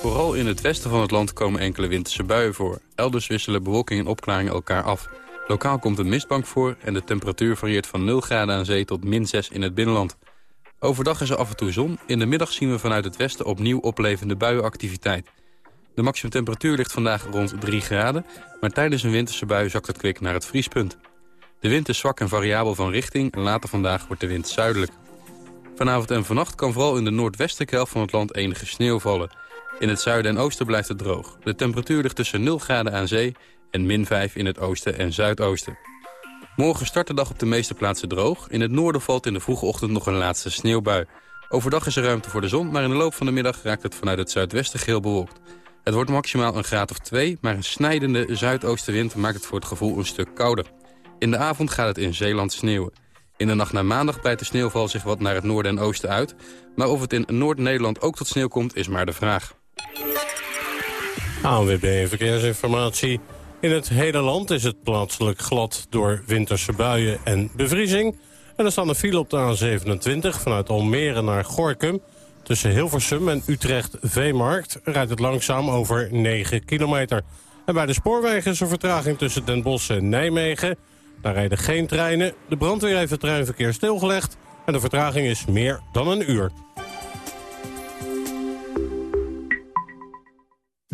Vooral in het westen van het land komen enkele winterse buien voor. Elders wisselen bewolking en opklaringen elkaar af. Lokaal komt een mistbank voor en de temperatuur varieert van 0 graden aan zee tot min 6 in het binnenland. Overdag is er af en toe zon. In de middag zien we vanuit het westen opnieuw oplevende buienactiviteit. De maximumtemperatuur ligt vandaag rond 3 graden... maar tijdens een winterse bui zakt het kwik naar het vriespunt. De wind is zwak en variabel van richting... en later vandaag wordt de wind zuidelijk. Vanavond en vannacht kan vooral in de noordwestelijke helft van het land enige sneeuw vallen. In het zuiden en oosten blijft het droog. De temperatuur ligt tussen 0 graden aan zee en min 5 in het oosten en zuidoosten. Morgen start de dag op de meeste plaatsen droog. In het noorden valt in de vroege ochtend nog een laatste sneeuwbui. Overdag is er ruimte voor de zon, maar in de loop van de middag raakt het vanuit het zuidwesten geel bewolkt. Het wordt maximaal een graad of 2, maar een snijdende zuidoostenwind maakt het voor het gevoel een stuk kouder. In de avond gaat het in Zeeland sneeuwen. In de nacht naar maandag breidt de sneeuwval zich wat naar het noorden en oosten uit. Maar of het in Noord-Nederland ook tot sneeuw komt, is maar de vraag. ANWB Verkeersinformatie. In het hele land is het plaatselijk glad door winterse buien en bevriezing. En er staan een file op de A27 vanuit Almere naar Gorkum. Tussen Hilversum en Utrecht-Veemarkt rijdt het langzaam over 9 kilometer. En bij de spoorwegen is er vertraging tussen Den Bosch en Nijmegen. Daar rijden geen treinen. De brandweer heeft het treinverkeer stilgelegd. En de vertraging is meer dan een uur.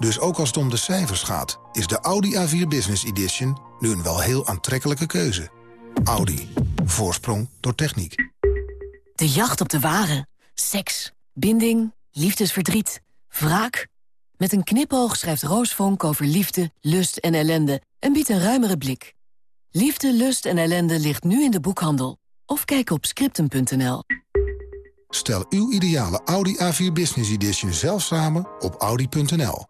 Dus ook als het om de cijfers gaat, is de Audi A4 Business Edition nu een wel heel aantrekkelijke keuze. Audi. Voorsprong door techniek. De jacht op de ware. Seks, binding, liefdesverdriet, wraak. Met een knipoog schrijft Roos Vonk over liefde, lust en ellende... en biedt een ruimere blik. Liefde, lust en ellende ligt nu in de boekhandel. Of kijk op scriptum.nl. Stel uw ideale Audi A4 Business Edition zelf samen op audi.nl.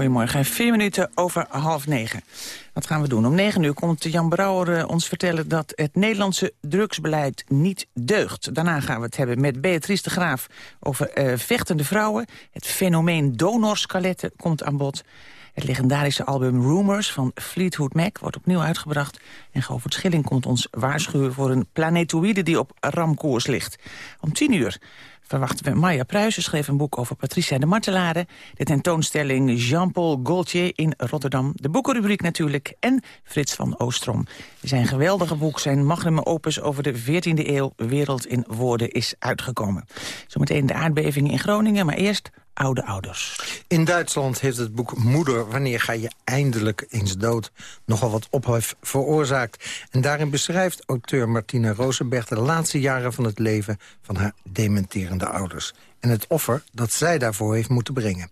Goedemorgen, vier minuten over half negen. Wat gaan we doen? Om negen uur komt Jan Brouwer eh, ons vertellen dat het Nederlandse drugsbeleid niet deugt. Daarna gaan we het hebben met Beatrice de Graaf over uh, vechtende vrouwen. Het fenomeen donorskaletten komt aan bod. Het legendarische album Rumors van Fleetwood Mac wordt opnieuw uitgebracht. En Govert Schilling komt ons waarschuwen voor een planetoïde die op ramkoers ligt. Om tien uur verwachten we. Maya Pruisen schreef een boek over Patricia de Martelare. De tentoonstelling Jean-Paul Gaultier in Rotterdam. De boekenrubriek natuurlijk. En Frits van Oostrom. Zijn geweldige boek, zijn magnum opus over de 14e eeuw... Wereld in Woorden is uitgekomen. Zometeen de aardbeving in Groningen, maar eerst oude ouders. In Duitsland heeft het boek Moeder, wanneer ga je eindelijk eens dood... nogal wat ophef veroorzaakt. En daarin beschrijft auteur Martina Rosenberg... de laatste jaren van het leven van haar dementerende ouders. En het offer dat zij daarvoor heeft moeten brengen.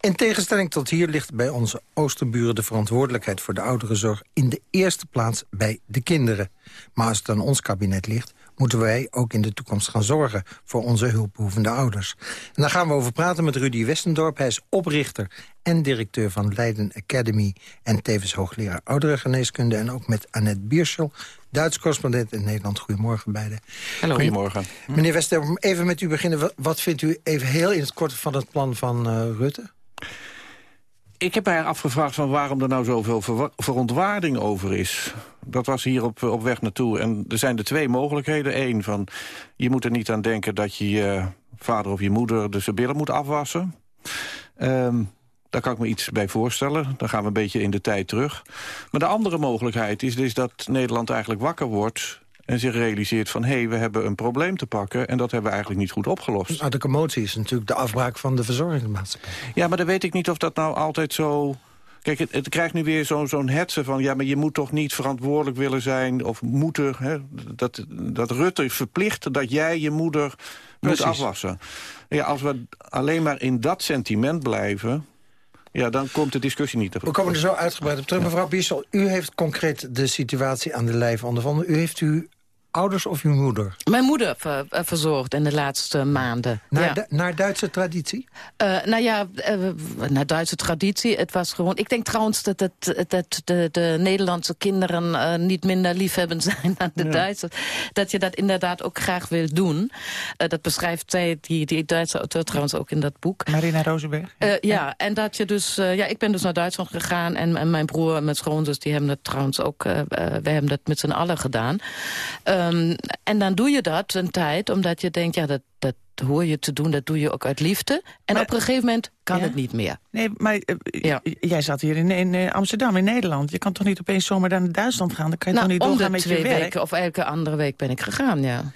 In tegenstelling tot hier ligt bij onze oosterburen... de verantwoordelijkheid voor de ouderenzorg in de eerste plaats bij de kinderen. Maar als het aan ons kabinet ligt moeten wij ook in de toekomst gaan zorgen voor onze hulpbehoevende ouders. En daar gaan we over praten met Rudy Westendorp. Hij is oprichter en directeur van Leiden Academy... en tevens hoogleraar ouderengeneeskunde. En ook met Annette Bierschel, Duits correspondent in Nederland. Goedemorgen beiden. Hallo. Goedemorgen. Meneer Westendorp, even met u beginnen. Wat vindt u even heel in het kort van het plan van uh, Rutte? Ik heb mij afgevraagd van waarom er nou zoveel verontwaarding over is. Dat was hier op, op weg naartoe. En er zijn er twee mogelijkheden. Eén, van je moet er niet aan denken dat je je vader of je moeder de zijn billen moet afwassen. Um, daar kan ik me iets bij voorstellen. Dan gaan we een beetje in de tijd terug. Maar de andere mogelijkheid is dus dat Nederland eigenlijk wakker wordt en zich realiseert van... hé, hey, we hebben een probleem te pakken en dat hebben we eigenlijk niet goed opgelost. Nou, de commotie is natuurlijk de afbraak van de verzorgingsmaatschappij. Ja, maar dan weet ik niet of dat nou altijd zo... Kijk, het, het krijgt nu weer zo'n zo'n hetze van... ja, maar je moet toch niet verantwoordelijk willen zijn... of moeten, hè, dat, dat Rutte verplicht dat jij je moeder moet afwassen. Ja, als we alleen maar in dat sentiment blijven... Ja, dan komt de discussie niet We komen er zo uitgebreid op terug. Mevrouw Biesel, u heeft concreet de situatie aan de lijf ondervonden. U heeft u ouders of uw moeder? Mijn moeder ver, eh, verzorgd in de laatste maanden. Naar, naar Duitse traditie? Uh, nou ja, uh, naar Duitse traditie. Het was gewoon... Ik denk trouwens dat, het, dat de, de Nederlandse kinderen uh, niet minder liefhebbend zijn dan de ja. Duitsers. Dat je dat inderdaad ook graag wil doen. dat beschrijft zij, die, die Duitse auteur trouwens ook in dat boek. Marina Rosenberg. Ja, ja en dat je dus... ja, ik ben dus naar Duitsland gegaan en, en mijn broer en mijn schoonzus... die hebben dat trouwens ook... wij hebben dat met z'n allen gedaan. Um, en dan doe je dat een tijd, omdat je denkt... ja, dat, dat hoor je te doen, dat doe je ook uit liefde. En maar, op een gegeven moment kan ja? het niet meer. Nee, maar uh, ja. jij zat hier in, in uh, Amsterdam, in Nederland. Je kan toch niet opeens zomaar naar Duitsland gaan? Dan kan je nou, toch niet doorgaan met twee je werk? weken of elke andere week ben ik gegaan, ja.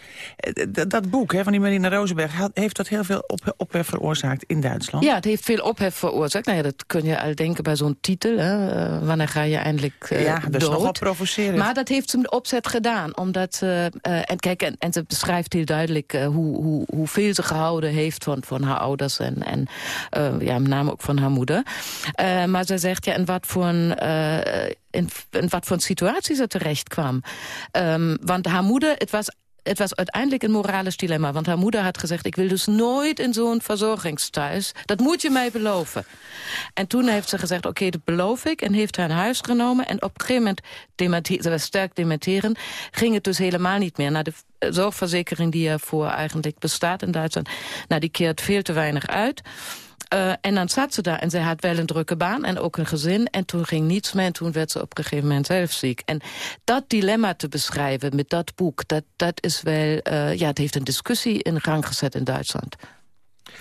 Uh, dat boek hè, van die Marina Rosenberg, heeft dat heel veel op, ophef veroorzaakt in Duitsland? Ja, het heeft veel ophef veroorzaakt. Nou ja, dat kun je al denken bij zo'n titel. Hè. wanneer ga je eindelijk Ja, dat is nogal provocerend. Maar dat heeft ze met opzet gedaan. Omdat, en kijk, en, en ze beschrijft heel duidelijk hoe, hoe, hoeveel ze gehouden heeft van, van haar ouders en, en ja, met name ook van haar moeder. Uh, maar ze zegt, ja, in wat voor een, uh, in, wat voor een situatie ze terecht kwam. Um, want haar moeder, het was het was uiteindelijk een moralisch dilemma. Want haar moeder had gezegd, ik wil dus nooit in zo'n verzorgingsthuis. Dat moet je mij beloven. En toen heeft ze gezegd, oké, dat beloof ik. En heeft haar een huis genomen. En op een gegeven moment, ze was sterk dementeren... ging het dus helemaal niet meer naar de zorgverzekering... die ervoor eigenlijk bestaat in Duitsland. Nou, die keert veel te weinig uit... Uh, en dan zat ze daar en ze had wel een drukke baan en ook een gezin. En toen ging niets meer en toen werd ze op een gegeven moment zelf ziek. En dat dilemma te beschrijven met dat boek, dat, dat is wel... Uh, ja, het heeft een discussie in gang gezet in Duitsland.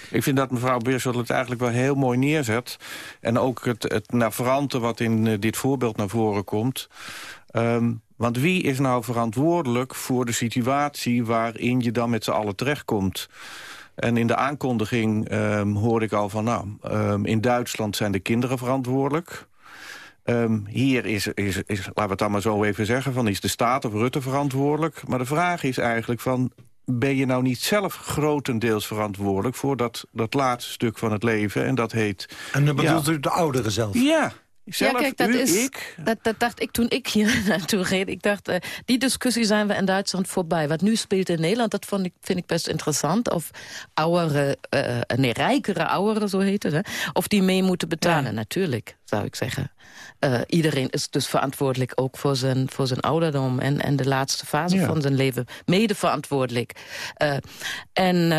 Ik vind dat mevrouw Beersel het eigenlijk wel heel mooi neerzet. En ook het, het navrante wat in uh, dit voorbeeld naar voren komt. Um, want wie is nou verantwoordelijk voor de situatie waarin je dan met z'n allen terechtkomt? En in de aankondiging um, hoorde ik al van... nou, um, in Duitsland zijn de kinderen verantwoordelijk. Um, hier is, is, is, laten we het dan maar zo even zeggen... van is de staat of Rutte verantwoordelijk? Maar de vraag is eigenlijk van... ben je nou niet zelf grotendeels verantwoordelijk... voor dat, dat laatste stuk van het leven? En dat heet... En dan bedoelt ja, u de ouderen zelf? Ja, zelf, ja, kijk, dat, u, is, ik. Dat, dat dacht ik toen ik hier naartoe ging. Ik dacht, uh, die discussie zijn we in Duitsland voorbij. Wat nu speelt in Nederland, dat vond ik, vind ik best interessant. Of ouderen, uh, nee, rijkere ouderen, zo heet het. Hè? Of die mee moeten betalen, ja. natuurlijk, zou ik zeggen. Uh, iedereen is dus verantwoordelijk ook voor zijn, voor zijn ouderdom... en, en de laatste fase ja. van zijn leven mede verantwoordelijk. en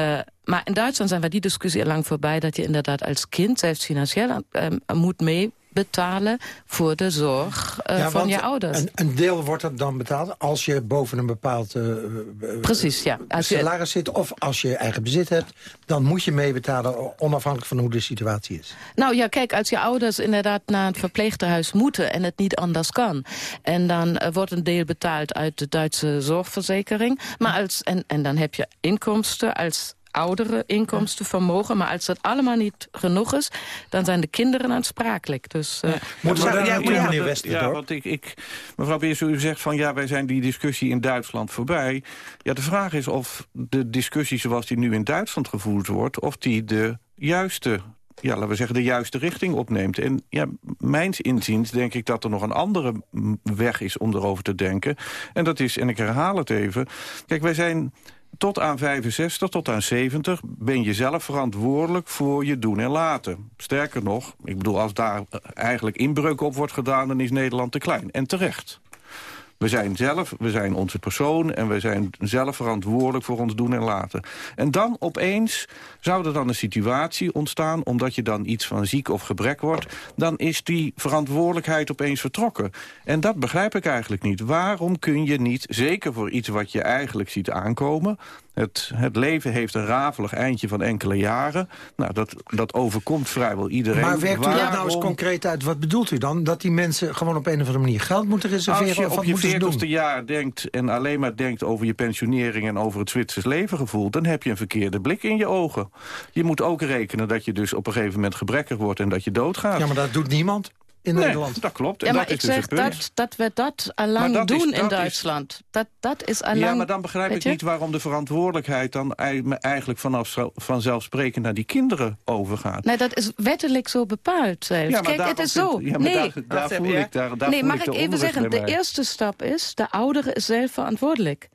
maar in Duitsland zijn we die discussie al lang voorbij... dat je inderdaad als kind, zelfs financieel, um, moet mee betalen voor de zorg uh, ja, van je ouders. Een, een, deel wordt er dan betaald als je boven een bepaald uh, Precies, ja. Als je, salaris zit of als je eigen bezit hebt... dan moet je meebetalen onafhankelijk van hoe de situatie is. Nou ja, kijk, als je ouders inderdaad naar het verpleegtehuis moeten... en het niet anders kan... en dan uh, wordt een deel betaald uit de Duitse zorgverzekering... Maar als, en, en dan heb je inkomsten als oudere inkomsten, vermogen. Maar als dat allemaal niet genoeg is, dan zijn de kinderen aansprakelijk. Dus, uh, Moet ja, ja, ja, meneer Ja, want ik, ik, mevrouw Beers, u zegt van ja, wij zijn die discussie in Duitsland voorbij. Ja, de vraag is of de discussie zoals die nu in Duitsland gevoerd wordt... of die de juiste ja, laten we zeggen, de juiste richting opneemt. En ja, mijns inziens denk ik dat er nog een andere weg is om erover te denken. En dat is, en ik herhaal het even... Kijk, wij zijn tot aan 65, tot aan 70 ben je zelf verantwoordelijk voor je doen en laten. Sterker nog, ik bedoel, als daar eigenlijk inbreuk op wordt gedaan... dan is Nederland te klein. En terecht. We zijn zelf, we zijn onze persoon en we zijn zelf verantwoordelijk voor ons doen en laten. En dan opeens zou er dan een situatie ontstaan... omdat je dan iets van ziek of gebrek wordt... dan is die verantwoordelijkheid opeens vertrokken. En dat begrijp ik eigenlijk niet. Waarom kun je niet, zeker voor iets wat je eigenlijk ziet aankomen... Het, het leven heeft een rafelig eindje van enkele jaren. Nou, dat, dat overkomt vrijwel iedereen. Maar werkt u dat nou eens concreet uit? Wat bedoelt u dan? Dat die mensen gewoon op een of andere manier geld moeten reserveren? Als je op je veertigste jaar denkt en alleen maar denkt over je pensionering... en over het Zwitsers levengevoel... dan heb je een verkeerde blik in je ogen. Je moet ook rekenen dat je dus op een gegeven moment gebrekkig wordt... en dat je doodgaat. Ja, maar dat doet niemand in nee, Nederland. dat klopt. En ja, maar ik dus zeg dat, dat we dat al lang doen in Duitsland. Is, dat, dat is al lang, ja, maar dan begrijp ik niet waarom de verantwoordelijkheid... dan eigenlijk vanaf, vanzelfsprekend naar die kinderen overgaat. Nee, dat is wettelijk zo bepaald zelfs. Ja, Kijk, het is zo. Ja, nee, daar, daar voel ik, daar, daar nee, mag ik, ik even zeggen, de eerste stap is... de oudere is zelf verantwoordelijk.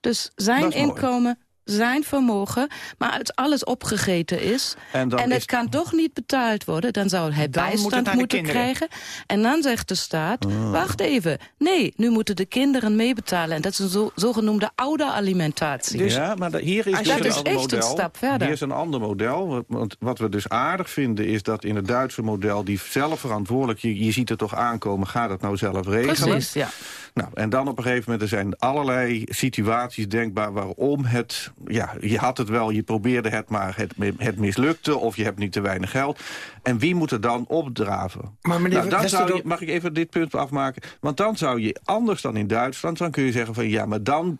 Dus zijn inkomen zijn vermogen, maar als alles opgegeten is... en, het kan toch niet betaald worden... dan zou hij bijstand moet moeten krijgen. En dan zegt de staat, oh. wacht even. Nee, nu moeten de kinderen meebetalen. En dat is een zo, zogenoemde ouderalimentatie. Dus, ja, maar hier is, dus dat is echt model. een stap verder. Hier is een ander model. Want wat we dus aardig vinden is dat in het Duitse model... die zelf verantwoordelijk, je, je ziet het toch aankomen... ga dat nou zelf regelen. Precies, ja. Nou, en dan op een gegeven moment, er zijn allerlei situaties denkbaar... waarom het ja, je had het wel, je probeerde het, maar het, het mislukte... of je hebt niet te weinig geld. En wie moet er dan opdraven? Maar meneer, nou, dan zou je, mag ik even dit punt afmaken? Want dan zou je, anders dan in Duitsland... dan kun je zeggen van ja, maar dan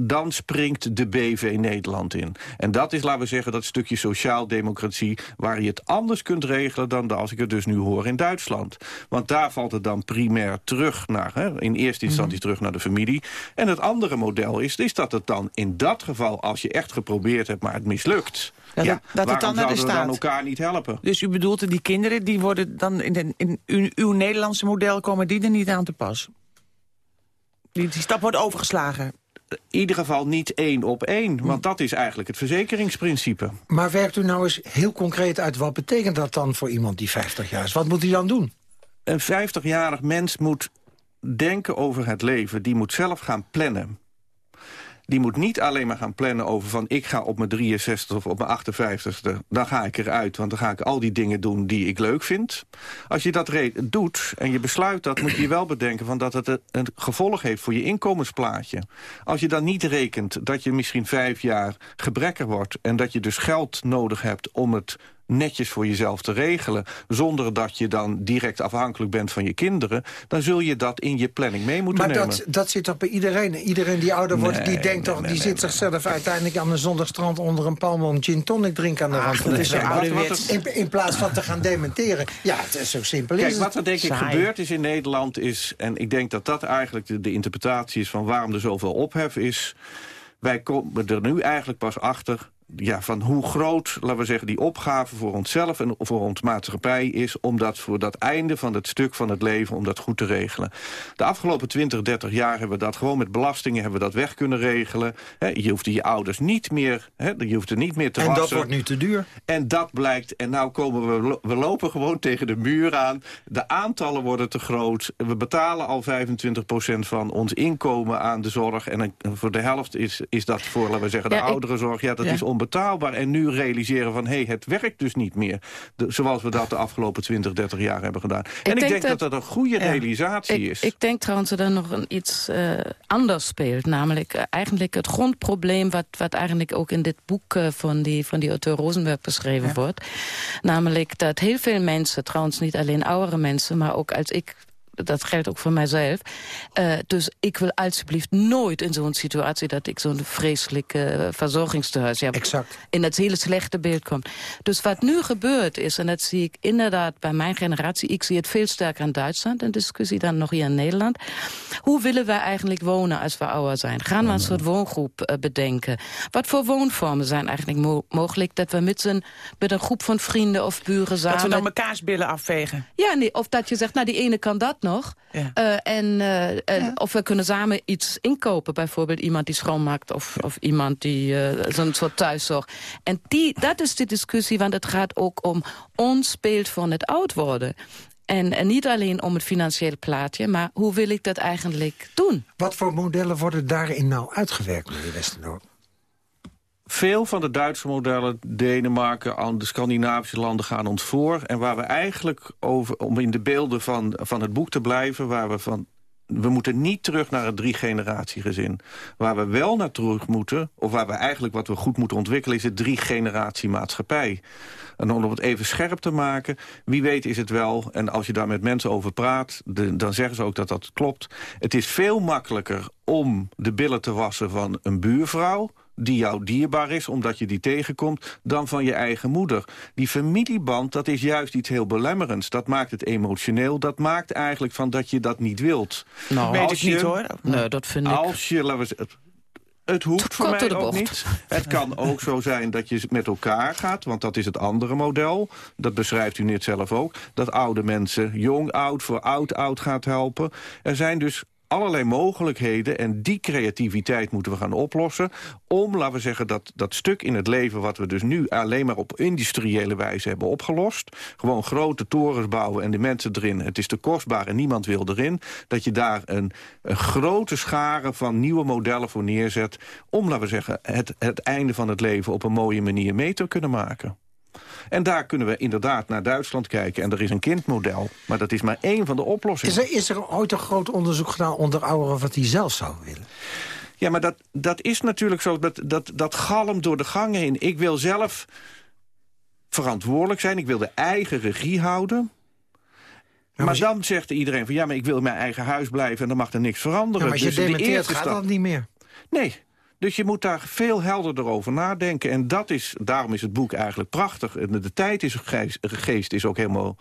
dan springt de BV Nederland in. En dat is, laten we zeggen, dat stukje sociaaldemocratie... waar je het anders kunt regelen dan als ik het dus nu hoor in Duitsland. Want daar valt het dan primair terug naar, hè, in eerste instantie mhm. terug naar de familie. En het andere model is, is dat het dan in dat geval... als je echt geprobeerd hebt, maar het mislukt... Dat, ja, dat het dan naar de staat. dan elkaar niet helpen? Dus u bedoelt, die kinderen die worden dan in, de, in uw, uw Nederlandse model... komen die er niet aan te pas? Die, die stap wordt overgeslagen in ieder geval niet één op één. Want dat is eigenlijk het verzekeringsprincipe. Maar werkt u nou eens heel concreet uit... wat betekent dat dan voor iemand die 50 jaar is? Wat moet hij dan doen? Een 50-jarig mens moet denken over het leven. Die moet zelf gaan plannen die moet niet alleen maar gaan plannen over van... ik ga op mijn 63 of op mijn 58ste, dan ga ik eruit... want dan ga ik al die dingen doen die ik leuk vind. Als je dat doet en je besluit dat... moet je wel bedenken van dat het een gevolg heeft voor je inkomensplaatje. Als je dan niet rekent dat je misschien vijf jaar gebrekker wordt... en dat je dus geld nodig hebt om het netjes voor jezelf te regelen... zonder dat je dan direct afhankelijk bent van je kinderen... dan zul je dat in je planning mee moeten nemen. Maar dat, dat zit toch bij iedereen? Iedereen die ouder wordt, die denkt toch... die zit zichzelf uiteindelijk aan een zondagstrand... onder een palm een gin tonic drinken aan de rand in, in plaats van te gaan dementeren. Ja, het is zo simpel Kijk, wat er denk ik gebeurd is in Nederland is... en ik denk dat dat eigenlijk de, de interpretatie is... van waarom er zoveel ophef is... wij komen er nu eigenlijk pas achter ja, van hoe groot, laten we zeggen, die opgave voor onszelf en voor onze maatschappij is... om dat voor dat einde van het stuk van het leven, om dat goed te regelen. De afgelopen 20, 30 jaar hebben we dat gewoon met belastingen hebben we dat weg kunnen regelen. je hoeft je ouders niet meer, je hoeft er niet meer te en wassen. En dat wordt nu te duur. En dat blijkt, en nou komen we, we lopen gewoon tegen de muur aan. De aantallen worden te groot. We betalen al 25% van ons inkomen aan de zorg. En voor de helft is, is dat voor, laten we zeggen, de ja, ouderenzorg. Ja, dat is onmogelijk onbetaalbaar. En nu realiseren van, hé, hey, het werkt dus niet meer. De, zoals we dat de afgelopen 20, 30 jaar hebben gedaan. en ik denk dat dat, een goede realisatie ik, is. Ik denk trouwens dat er nog een, iets uh, anders speelt. Namelijk uh, eigenlijk het grondprobleem... Wat, wat eigenlijk ook in dit boek uh, van, die, van die auteur Rosenberg beschreven ja. wordt. Namelijk dat heel veel mensen, trouwens niet alleen oudere mensen... maar ook als ik dat geldt ook voor mijzelf. Uh, dus ik wil alsjeblieft nooit in zo'n situatie... dat ik zo'n vreselijke verzorgingstehuis heb. Exact. In het hele slechte beeld kom. Dus wat nu gebeurt is, en dat zie ik inderdaad bij mijn generatie... ik zie het veel sterker in Duitsland, een discussie dan nog hier in Nederland. Hoe willen wij eigenlijk wonen als we ouder zijn? Gaan we een soort woongroep uh, bedenken? Wat voor woonvormen zijn eigenlijk mo mogelijk... dat we met, een, met een groep van vrienden of buren samen... Dat we dan mekaars billen afvegen. Ja, nee, of dat je zegt, nou die ene kan dat nog. Ja. Uh, en, uh, ja. Of we kunnen samen iets inkopen. Bijvoorbeeld iemand die schoonmaakt of, of iemand die uh, zo'n soort thuiszorg. En die, dat is de discussie, want het gaat ook om ons beeld van het oud worden. En, en niet alleen om het financiële plaatje, maar hoe wil ik dat eigenlijk doen? Wat voor modellen worden daarin nou uitgewerkt, meneer Westendorp? Veel van de Duitse modellen, Denemarken, de Scandinavische landen gaan ons voor. En waar we eigenlijk, over, om in de beelden van, van het boek te blijven... waar we van we moeten niet terug naar het drie-generatiegezin. Waar we wel naar terug moeten, of waar we eigenlijk wat we goed moeten ontwikkelen... is het drie-generatie-maatschappij. En om het even scherp te maken, wie weet is het wel... en als je daar met mensen over praat, dan zeggen ze ook dat dat klopt... het is veel makkelijker om de billen te wassen van een buurvrouw die jou dierbaar is, omdat je die tegenkomt... dan van je eigen moeder. Die familieband, dat is juist iets heel belemmerends. Dat maakt het emotioneel. Dat maakt eigenlijk van dat je dat niet wilt. Nou, weet ik je, niet hoor. Nee, dat vind ik... Als je, laten we zeggen, het hoeft voor mij ook niet. Het kan ook zo zijn dat je met elkaar gaat, want dat is het andere model. Dat beschrijft u net zelf ook. Dat oude mensen jong oud voor oud oud gaat helpen. Er zijn dus allerlei mogelijkheden en die creativiteit moeten we gaan oplossen... om, laten we zeggen, dat, dat stuk in het leven... wat we dus nu alleen maar op industriële wijze hebben opgelost... gewoon grote torens bouwen en de mensen erin... het is te kostbaar en niemand wil erin... dat je daar een, een grote schare van nieuwe modellen voor neerzet... om, laten we zeggen, het, het einde van het leven op een mooie manier mee te kunnen maken. En daar kunnen we inderdaad naar Duitsland kijken. En er is een kindmodel, maar dat is maar één van de oplossingen. Is er, is er ooit een groot onderzoek gedaan onder ouderen... wat die zelf zou willen? Ja, maar dat, dat is natuurlijk zo, dat, dat, dat galmt door de gangen in. Ik wil zelf verantwoordelijk zijn, ik wil de eigen regie houden... Ja, maar, maar dan zegt iedereen van ja, maar ik wil in mijn eigen huis blijven... en dan mag er niks veranderen. Ja, maar als je dus dementeert gaat dat niet meer. Nee, dus je moet daar veel helderder over nadenken. En dat is, daarom is het boek eigenlijk prachtig. En de tijd is, geest is ook helemaal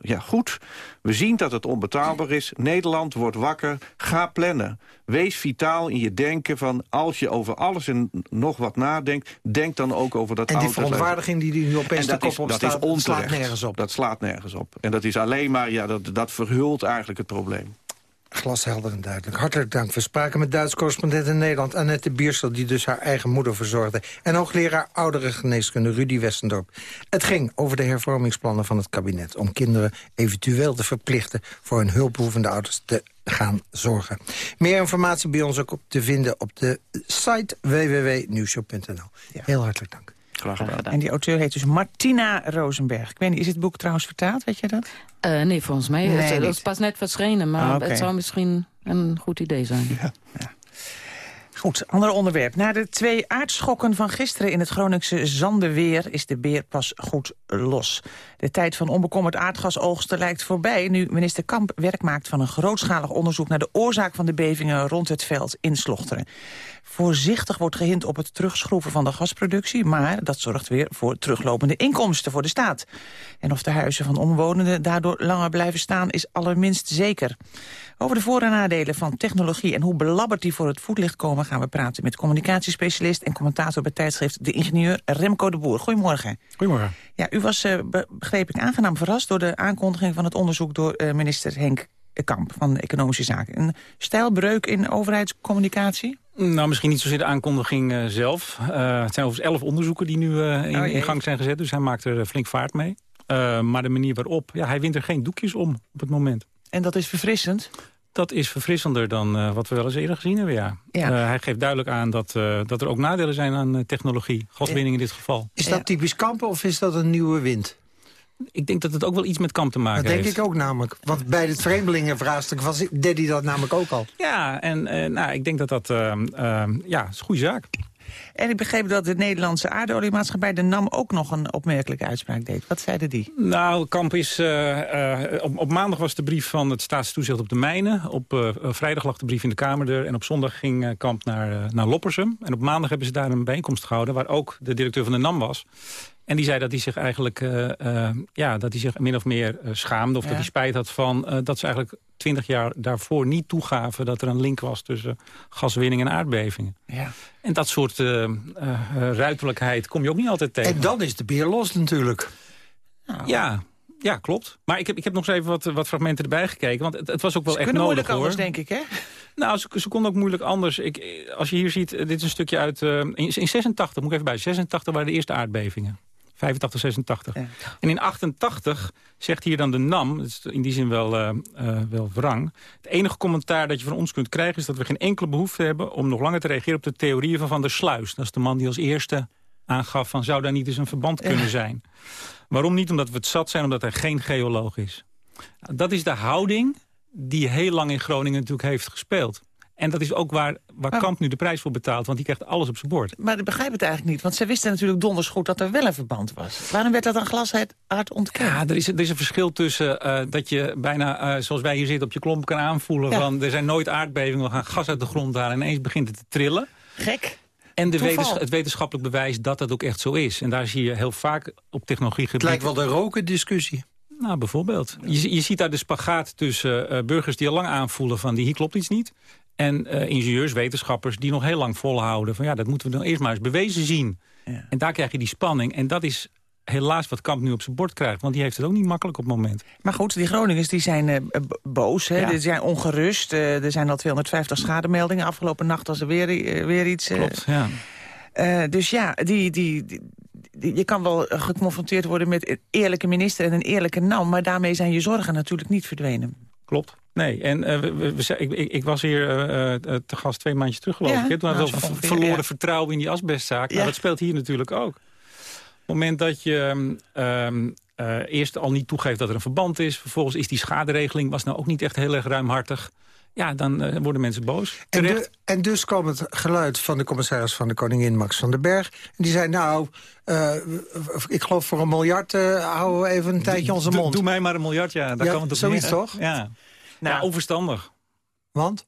ja, goed. We zien dat het onbetaalbaar is. Nederland wordt wakker. Ga plannen. Wees vitaal in je denken van... als je over alles en nog wat nadenkt... denk dan ook over dat En die verontwaardiging die nu opeens de kop op dat staat... is slaat nergens op. Dat slaat nergens op. En dat is alleen maar... Ja, dat, dat verhult eigenlijk het probleem. Glashelder en duidelijk. Hartelijk dank. We spraken met Duits correspondent in Nederland... Annette Biersel, die dus haar eigen moeder verzorgde. En hoogleraar oudere geneeskunde Rudy Westendorp. Het ging over de hervormingsplannen van het kabinet... om kinderen eventueel te verplichten... voor hun hulpbehoevende ouders te gaan zorgen. Meer informatie bij ons ook op te vinden op de site www.nieuwshow.nl. Heel hartelijk dank. Graag gedaan. En die auteur heet dus Martina Rosenberg. Ik weet niet, is het boek trouwens vertaald, weet je dat? Uh, nee, volgens mij. Nee, het, niet. is pas net verschenen, maar Ah, het zou misschien een goed idee zijn. Goed, ander onderwerp. Na de twee aardschokken van gisteren in het Groningse Zandeweer... is de beer pas goed los. De tijd van onbekommerd aardgasoogsten lijkt voorbij... nu minister Kamp werk maakt van een grootschalig onderzoek... naar de oorzaak van de bevingen rond het veld in Slochteren. Voorzichtig wordt gehind op het terugschroeven van de gasproductie... maar dat zorgt weer voor teruglopende inkomsten voor de staat. En of de huizen van omwonenden daardoor langer blijven staan... is allerminst zeker. Over de voor- en nadelen van technologie en hoe belabberd die voor het voetlicht komen... gaan we praten met communicatiespecialist en commentator bij tijdschrift... de ingenieur Remco de Boer. Goedemorgen. Goedemorgen. Ja, u was, eh, be- begreep ik, aangenaam verrast door de aankondiging van het onderzoek... door eh, minister Henk Kamp van Economische Zaken. Een stijlbreuk in overheidscommunicatie? Nou, misschien niet zozeer de aankondiging eh, zelf. Eh, het zijn overigens elf onderzoeken die nu eh, in, Oh, in gang zijn gezet. Dus hij maakt er flink vaart mee. Eh, maar de manier waarop, ja, hij wint er geen doekjes om op het moment. En dat is verfrissend? Dat is verfrissender dan uh, wat we wel eens eerder gezien hebben, ja. Ja. Uh, hij geeft duidelijk aan dat, uh, dat er ook nadelen zijn aan technologie. Gaswinning in dit geval. Is dat typisch kampen of is dat een nieuwe wind? Ik denk dat het ook wel iets met kamp te maken heeft. Dat denk ik ook namelijk. Want bij het vreemdelingenvraagstuk was, deed hij dat namelijk ook al. Ja, en nou, ik denk dat dat ja, is een goede zaak. En ik begreep dat de Nederlandse aardoliemaatschappij... de NAM ook nog een opmerkelijke uitspraak deed. Wat zeiden die? Nou, Kamp is... Uh, uh, op, op, maandag was de brief van het staatstoezicht op de mijnen. Op uh, vrijdag lag de brief in de Kamer er. En op zondag ging Kamp naar, naar Loppersum. En op maandag hebben ze daar een bijeenkomst gehouden... waar ook de directeur van de NAM was. En die zei dat hij zich eigenlijk uh, uh, ja, dat hij zich min of meer uh, schaamde... of ja. dat hij spijt had van dat ze eigenlijk twintig jaar daarvoor niet toegaven... dat er een link was tussen gaswinning en aardbevingen. Ja. En dat soort ruiterlijkheid kom je ook niet altijd tegen. En dan is de beer los natuurlijk. Nou. Ja, ja, klopt. Maar ik heb, ik heb nog eens even wat, wat fragmenten erbij gekeken. Want het, het was ook wel ze echt nodig, moeilijk hoor. anders, denk ik, hè? Nou, ze, ze konden ook moeilijk anders. Ik, als je hier ziet, dit is een stukje uit... Uh, in, in 86, moet ik even bij, 86 waren de eerste aardbevingen. 85, 86. Ja. En in 88 zegt hier dan de NAM, dat is in die zin wel, uh, uh, wel wrang... het enige commentaar dat je van ons kunt krijgen... is dat we geen enkele behoefte hebben om nog langer te reageren... op de theorieën van Van der Sluis. Dat is de man die als eerste aangaf van... zou daar niet eens een verband kunnen Ja. zijn. Waarom niet? Omdat we het zat zijn, omdat hij geen geoloog is. Dat is de houding die heel lang in Groningen natuurlijk heeft gespeeld. En dat is ook waar, waar Maar- Kamp nu de prijs voor betaalt. Want die krijgt alles op zijn bord. Maar ik begrijp het eigenlijk niet. Want zij wisten natuurlijk donders goed dat er wel een verband was. Waarom werd dat dan glashard ontkend? Ja, er is, er is een verschil tussen eh, dat je bijna, eh, zoals wij hier zitten, op je klomp kan aanvoelen. Ja. van er zijn nooit aardbevingen, we gaan gas uit de grond halen. En ineens begint het te trillen. Gek. En de wetens- het wetenschappelijk bewijs dat dat ook echt zo is. En daar zie je heel vaak op technologiegebied... Het lijkt wel de roken-discussie. Nou, bijvoorbeeld. Je, je ziet daar de spagaat tussen eh, burgers die al lang aanvoelen van... die hier klopt iets niet. En eh, ingenieurs, wetenschappers die nog heel lang volhouden... van ja, dat moeten we dan eerst maar eens bewezen zien. Ja. En daar krijg je die spanning. En dat is helaas wat Kamp nu op zijn bord krijgt. Want die heeft het ook niet makkelijk op het moment. Maar goed, die Groningers die zijn eh, boos, hè? Ja. die zijn ongerust. Eh, er zijn al 250 schademeldingen. Afgelopen nacht was er weer, weer iets. Klopt, ja. Dus ja, die, die, die- die- je kan wel geconfronteerd worden met een eerlijke minister en een eerlijke NAM... maar daarmee zijn je zorgen natuurlijk niet verdwenen. Klopt. Nee, en eh, we, we- ik, ik, was hier eh, eh, te gast twee maandjes terug, geloof Ja, ik. hè. Toen hadden we nou, verloren ja. vertrouwen in die asbestzaak. Ja. Nou, dat speelt hier natuurlijk ook. Op het moment dat je ehm, ehm, eh, eerst al niet toegeeft dat er een verband is... vervolgens is die schaderegeling was nou ook niet echt heel erg ruimhartig... ja, dan eh, worden mensen boos. En, de- en dus kwam het geluid van de commissaris van de Koningin, Max van den Berg. En die zei, nou, eh, ik geloof voor een miljard eh, houden we even een tijdje onze mond. Doe mij maar een miljard, ja. Daar Ja, kan het op zoiets neer. toch? Ja. Nou. ja, onverstandig. Want?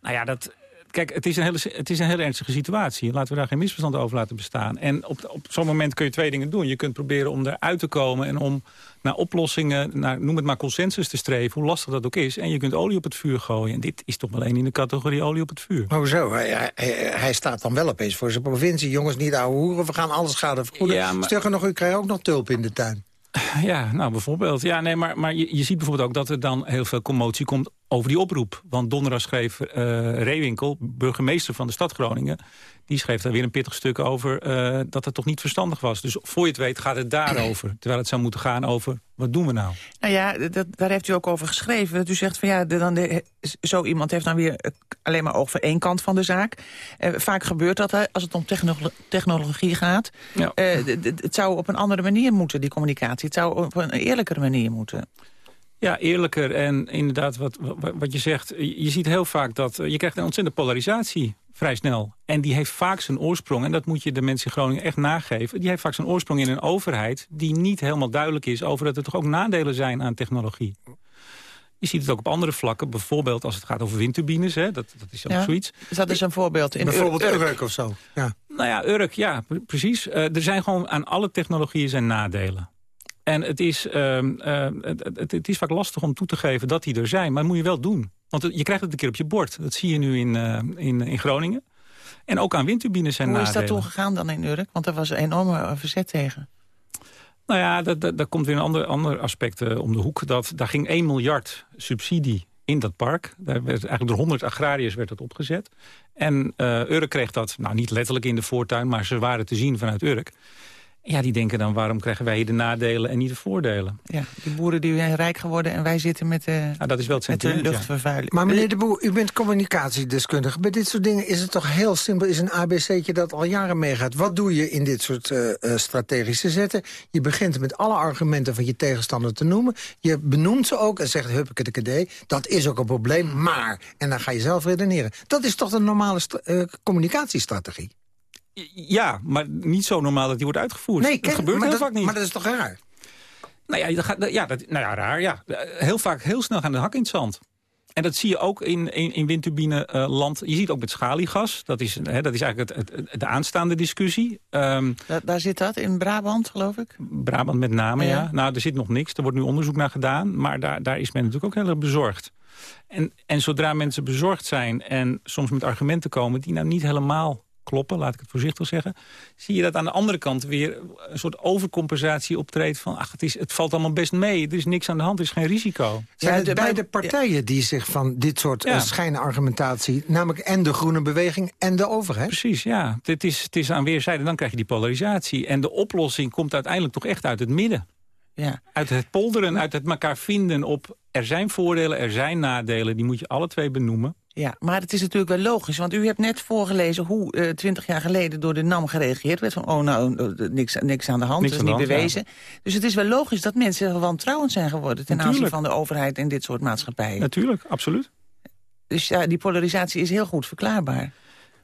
Nou ja, dat, kijk, het is, een hele, het is een hele ernstige situatie. Laten we daar geen misverstand over laten bestaan. En op, op zo'n moment kun je twee dingen doen. Je kunt proberen om eruit te komen en om naar oplossingen, naar, noem het maar consensus te streven, hoe lastig dat ook is. En je kunt olie op het vuur gooien. En dit is toch wel één in de categorie olie op het vuur. Hoezo? Hij, hij, hij- hij staat dan wel opeens voor zijn provincie. Jongens, niet ouwe hoeren, we gaan alles schade vergoeden. Ja, maar- Sterker nog, u krijgt ook nog tulpen in de tuin. Ja, nou bijvoorbeeld. Ja, nee, maar, maar je, je ziet bijvoorbeeld ook dat er dan heel veel commotie komt over die oproep. Want donderdag schreef eh Reewinkel, burgemeester van de stad Groningen... die schreef daar weer een pittig stuk over eh, dat het toch niet verstandig was. Dus voor je het weet gaat het daarover. Terwijl het zou moeten gaan over, wat doen we nou? Nou ja, dat, daar heeft u ook over geschreven. Dat u zegt van ja, de, dan de, zo iemand heeft dan weer eh, alleen maar oog voor één kant van de zaak. Vaak gebeurt dat hè, als het om technolo- technologie gaat. Ja. Het zou op een andere manier moeten, die communicatie. Het zou op een eerlijkere manier moeten. Ja, eerlijker en inderdaad wat, wat, wat je zegt. Je ziet heel vaak dat eh, je krijgt een ontzettende polarisatie vrij snel. En die heeft vaak zijn oorsprong, en dat moet je de mensen in Groningen echt nageven... die heeft vaak zijn oorsprong in een overheid die niet helemaal duidelijk is... over dat er toch ook nadelen zijn aan technologie. Je ziet het ook op andere vlakken, bijvoorbeeld als het gaat over windturbines. Hè, dat, dat is ook Ja. zoiets. Dus dat is een voorbeeld. In Bijvoorbeeld Urk. Urk of zo. Ja. Nou ja, Urk, ja, pre- precies. Eh, er zijn gewoon aan alle technologieën zijn nadelen. En het is, ehm, eh, het, het, is vaak lastig om toe te geven dat die er zijn. Maar dat moet je wel doen. Want je krijgt het een keer op je bord. Dat zie je nu in, eh, in, in Groningen. En ook aan windturbines zijn Hoe is dat toen gegaan dan in Urk? Want er was een enorme eh, verzet tegen. Nou ja, daar komt weer een ander, ander aspect eh, om de hoek. Dat, daar ging 1 miljard subsidie in dat park. Daar werd eigenlijk door 100 agrariërs werd dat opgezet. En eh Urk kreeg dat, nou niet letterlijk in de voortuin... maar ze waren te zien vanuit Urk. Ja, die denken dan, waarom krijgen wij hier de nadelen en niet de voordelen? Ja, die boeren die zijn rijk geworden en wij zitten met de, nou, dat is wel het met de ja. luchtvervuiling. Maar meneer de Boer, u bent communicatiedeskundige. Bij dit soort dingen is het toch heel simpel. is een ABC'tje dat al jaren meegaat. Wat doe je in dit soort eh, eh, strategische zetten? Je begint met alle argumenten van je tegenstander te noemen. Je benoemt ze ook en zegt huppakee, dat is ook een probleem, maar... en dan ga je zelf redeneren. Dat is toch een normale eh, communicatiestrategie? Ja, maar niet zo normaal dat die wordt uitgevoerd. Nee, dat gebeurt heel dat- vaak niet. maar dat is toch raar? Nou ja, dat gaat, ja, dat, nou ja, raar, ja. Heel vaak heel snel gaan de hak in het zand. En dat zie je ook in, in, in windturbine-land. je ziet ook met schaliegas. Dat is, hè, dat is eigenlijk het, het, de aanstaande discussie. Ehm, Da- daar zit dat, in Brabant geloof ik? Brabant met name, ja. Ja. Nou, er zit nog niks. Er wordt nu onderzoek naar gedaan. Maar daar, daar is men natuurlijk ook heel erg bezorgd. En, en zodra mensen bezorgd zijn en soms met argumenten komen... die nou niet helemaal kloppen, laat ik het voorzichtig zeggen... zie je dat aan de andere kant weer een soort overcompensatie optreedt... van ach, het, is, het valt allemaal best mee, er is niks aan de hand, er is geen risico. Zijn het de- beide partijen die zich van dit soort Ja. eh, schijnargumentatie... namelijk en de groene beweging en de overheid... Precies, ja. Het is, het is aan weerszijden, dan krijg je die polarisatie. En de oplossing komt uiteindelijk toch echt uit het midden. Ja. Uit het polderen, uit het elkaar vinden op... er zijn voordelen, er zijn nadelen, die moet je alle twee benoemen. Ja, maar het is natuurlijk wel logisch. Want u hebt net voorgelezen hoe eh, twintig jaar geleden door de NAM gereageerd werd. Van, oh nou, eh, niks, niks aan de hand, Niks dat is niet bewezen. Dus het is wel logisch dat mensen wantrouwend zijn geworden... ten aanzien van de overheid en dit soort maatschappijen. Natuurlijk, absoluut. Dus ja, die polarisatie is heel goed verklaarbaar.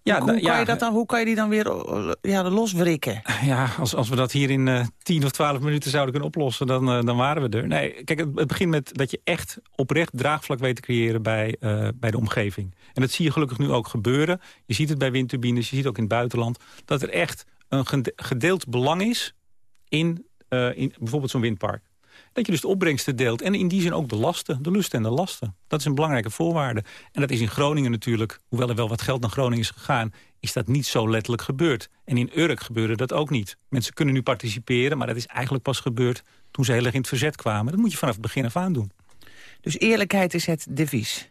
Ja, hoe, ja, kan je dat dan, hoe kan je die dan weer eh, ja, loswrikken? Ja, als, als we dat hier in eh 10 of 12 minuten zouden kunnen oplossen, dan, eh, dan waren we er. Nee, kijk, het, het begint met dat je echt oprecht draagvlak weet te creëren bij, bij de omgeving. En dat zie je gelukkig nu ook gebeuren. Je ziet het bij windturbines, je ziet ook in het buitenland. Dat er echt een gede- gedeeld belang is in, in bijvoorbeeld zo'n windpark. Dat je dus de opbrengsten deelt en in die zin ook de lasten, de lusten en de lasten. Dat is een belangrijke voorwaarde. En dat is in Groningen natuurlijk, hoewel er wel wat geld naar Groningen is gegaan... is dat niet zo letterlijk gebeurd. En in Urk gebeurde dat ook niet. Mensen kunnen nu participeren, maar dat is eigenlijk pas gebeurd... toen ze heel erg in het verzet kwamen. Dat moet je vanaf het begin af aan doen. Dus eerlijkheid is het devies.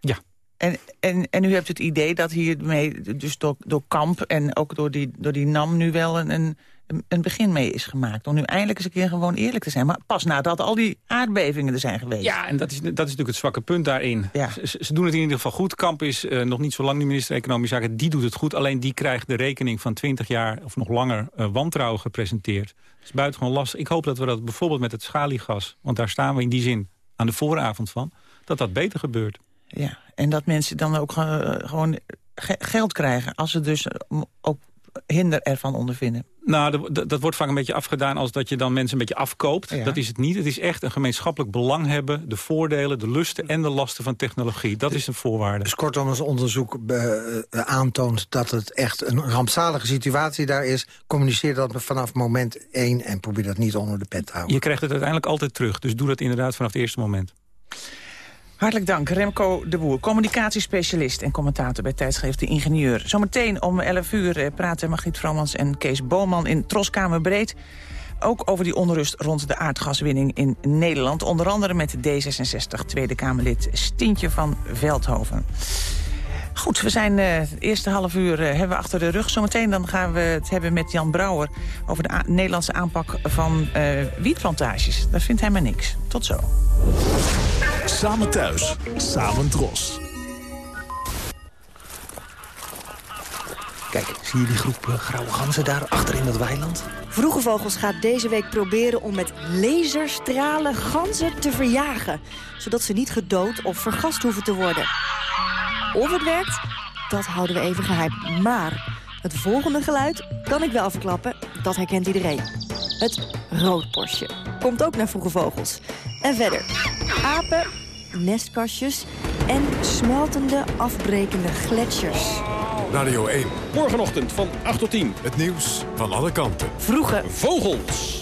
Ja. En, en, en u hebt het idee dat hiermee, dus door, door Kamp en ook door die, door die NAM... nu wel een, een, een begin mee is gemaakt. Om nu eindelijk eens een keer gewoon eerlijk te zijn. Maar pas nadat al die aardbevingen er zijn geweest. Ja, en dat is, dat is natuurlijk het zwakke punt daarin. Ze, ze doen het in ieder geval goed. Kamp is eh, nog niet zo lang de minister Economische Zaken. Die doet het goed. Alleen die krijgt de rekening van 20 jaar of nog langer eh, wantrouwen gepresenteerd. Dat is buitengewoon lastig. Ik hoop dat we dat bijvoorbeeld met het schaliegas... want daar staan we in die zin aan de vooravond van... dat dat beter gebeurt. Ja, en dat mensen dan ook eh, gewoon ge- geld krijgen... als ze dus ook hinder ervan ondervinden. Nou, dat- dat, dat wordt vaak een beetje afgedaan als dat je dan mensen een beetje afkoopt. Ja. Dat is het niet. Het is echt een gemeenschappelijk belang hebben. De voordelen, de lusten en de lasten van technologie. Dat is een voorwaarde. Dus kortom, als onderzoek eh, eh, aantoont dat het echt een rampzalige situatie daar is... communiceer dat vanaf moment één en probeer dat niet onder de pet te houden. Je krijgt het uiteindelijk altijd terug. Dus doe dat inderdaad vanaf het eerste moment. Hartelijk dank, Remco de Boer, communicatiespecialist en commentator bij tijdschrift De Ingenieur. Zometeen om 11 uur eh, praten Margriet Vromans en Kees Boman in Troskamer Breed. Ook over die onrust rond de aardgaswinning in Nederland. Onder andere met D66 Tweede Kamerlid Stientje van Veldhoven. Goed, we zijn eh, het eerste half uur eh, hebben we achter de rug. Zometeen dan gaan we het hebben met Jan Brouwer... over de Nederlandse aanpak van eh, wietplantages. Daar vindt hij maar niks. Tot zo. Samen thuis, samen dros. Kijk, zie je die groep grauwe ganzen daar achter in dat weiland? Vroege Vogels gaat deze week proberen om met laserstralen ganzen te verjagen. Zodat ze niet gedood of vergast hoeven te worden. Of het werkt, dat houden we even geheim. Maar het volgende geluid kan ik wel verklappen, dat herkent iedereen. Het roodborstje komt ook naar Vroege Vogels. En verder, apen, nestkastjes en smeltende, afbrekende gletsjers. Radio 1. Morgenochtend van 8 tot 10. Het nieuws van alle kanten. Vroege Vogels.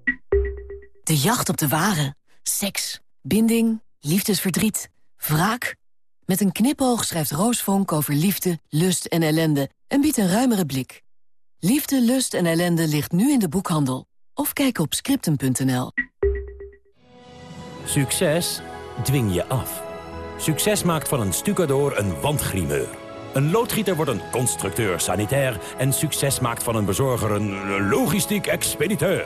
De jacht op de ware. Seks, binding, liefdesverdriet, wraak. Met een knipoog schrijft Roos Vonk over liefde, lust en ellende... en biedt een ruimere blik. Liefde, lust en ellende ligt nu in de boekhandel. Of kijk op scripten.nl. Succes dwing je af. Succes maakt van een stucador een wandgrimeur. Een loodgieter wordt een constructeur sanitair... en succes maakt van een bezorger een logistiek expediteur.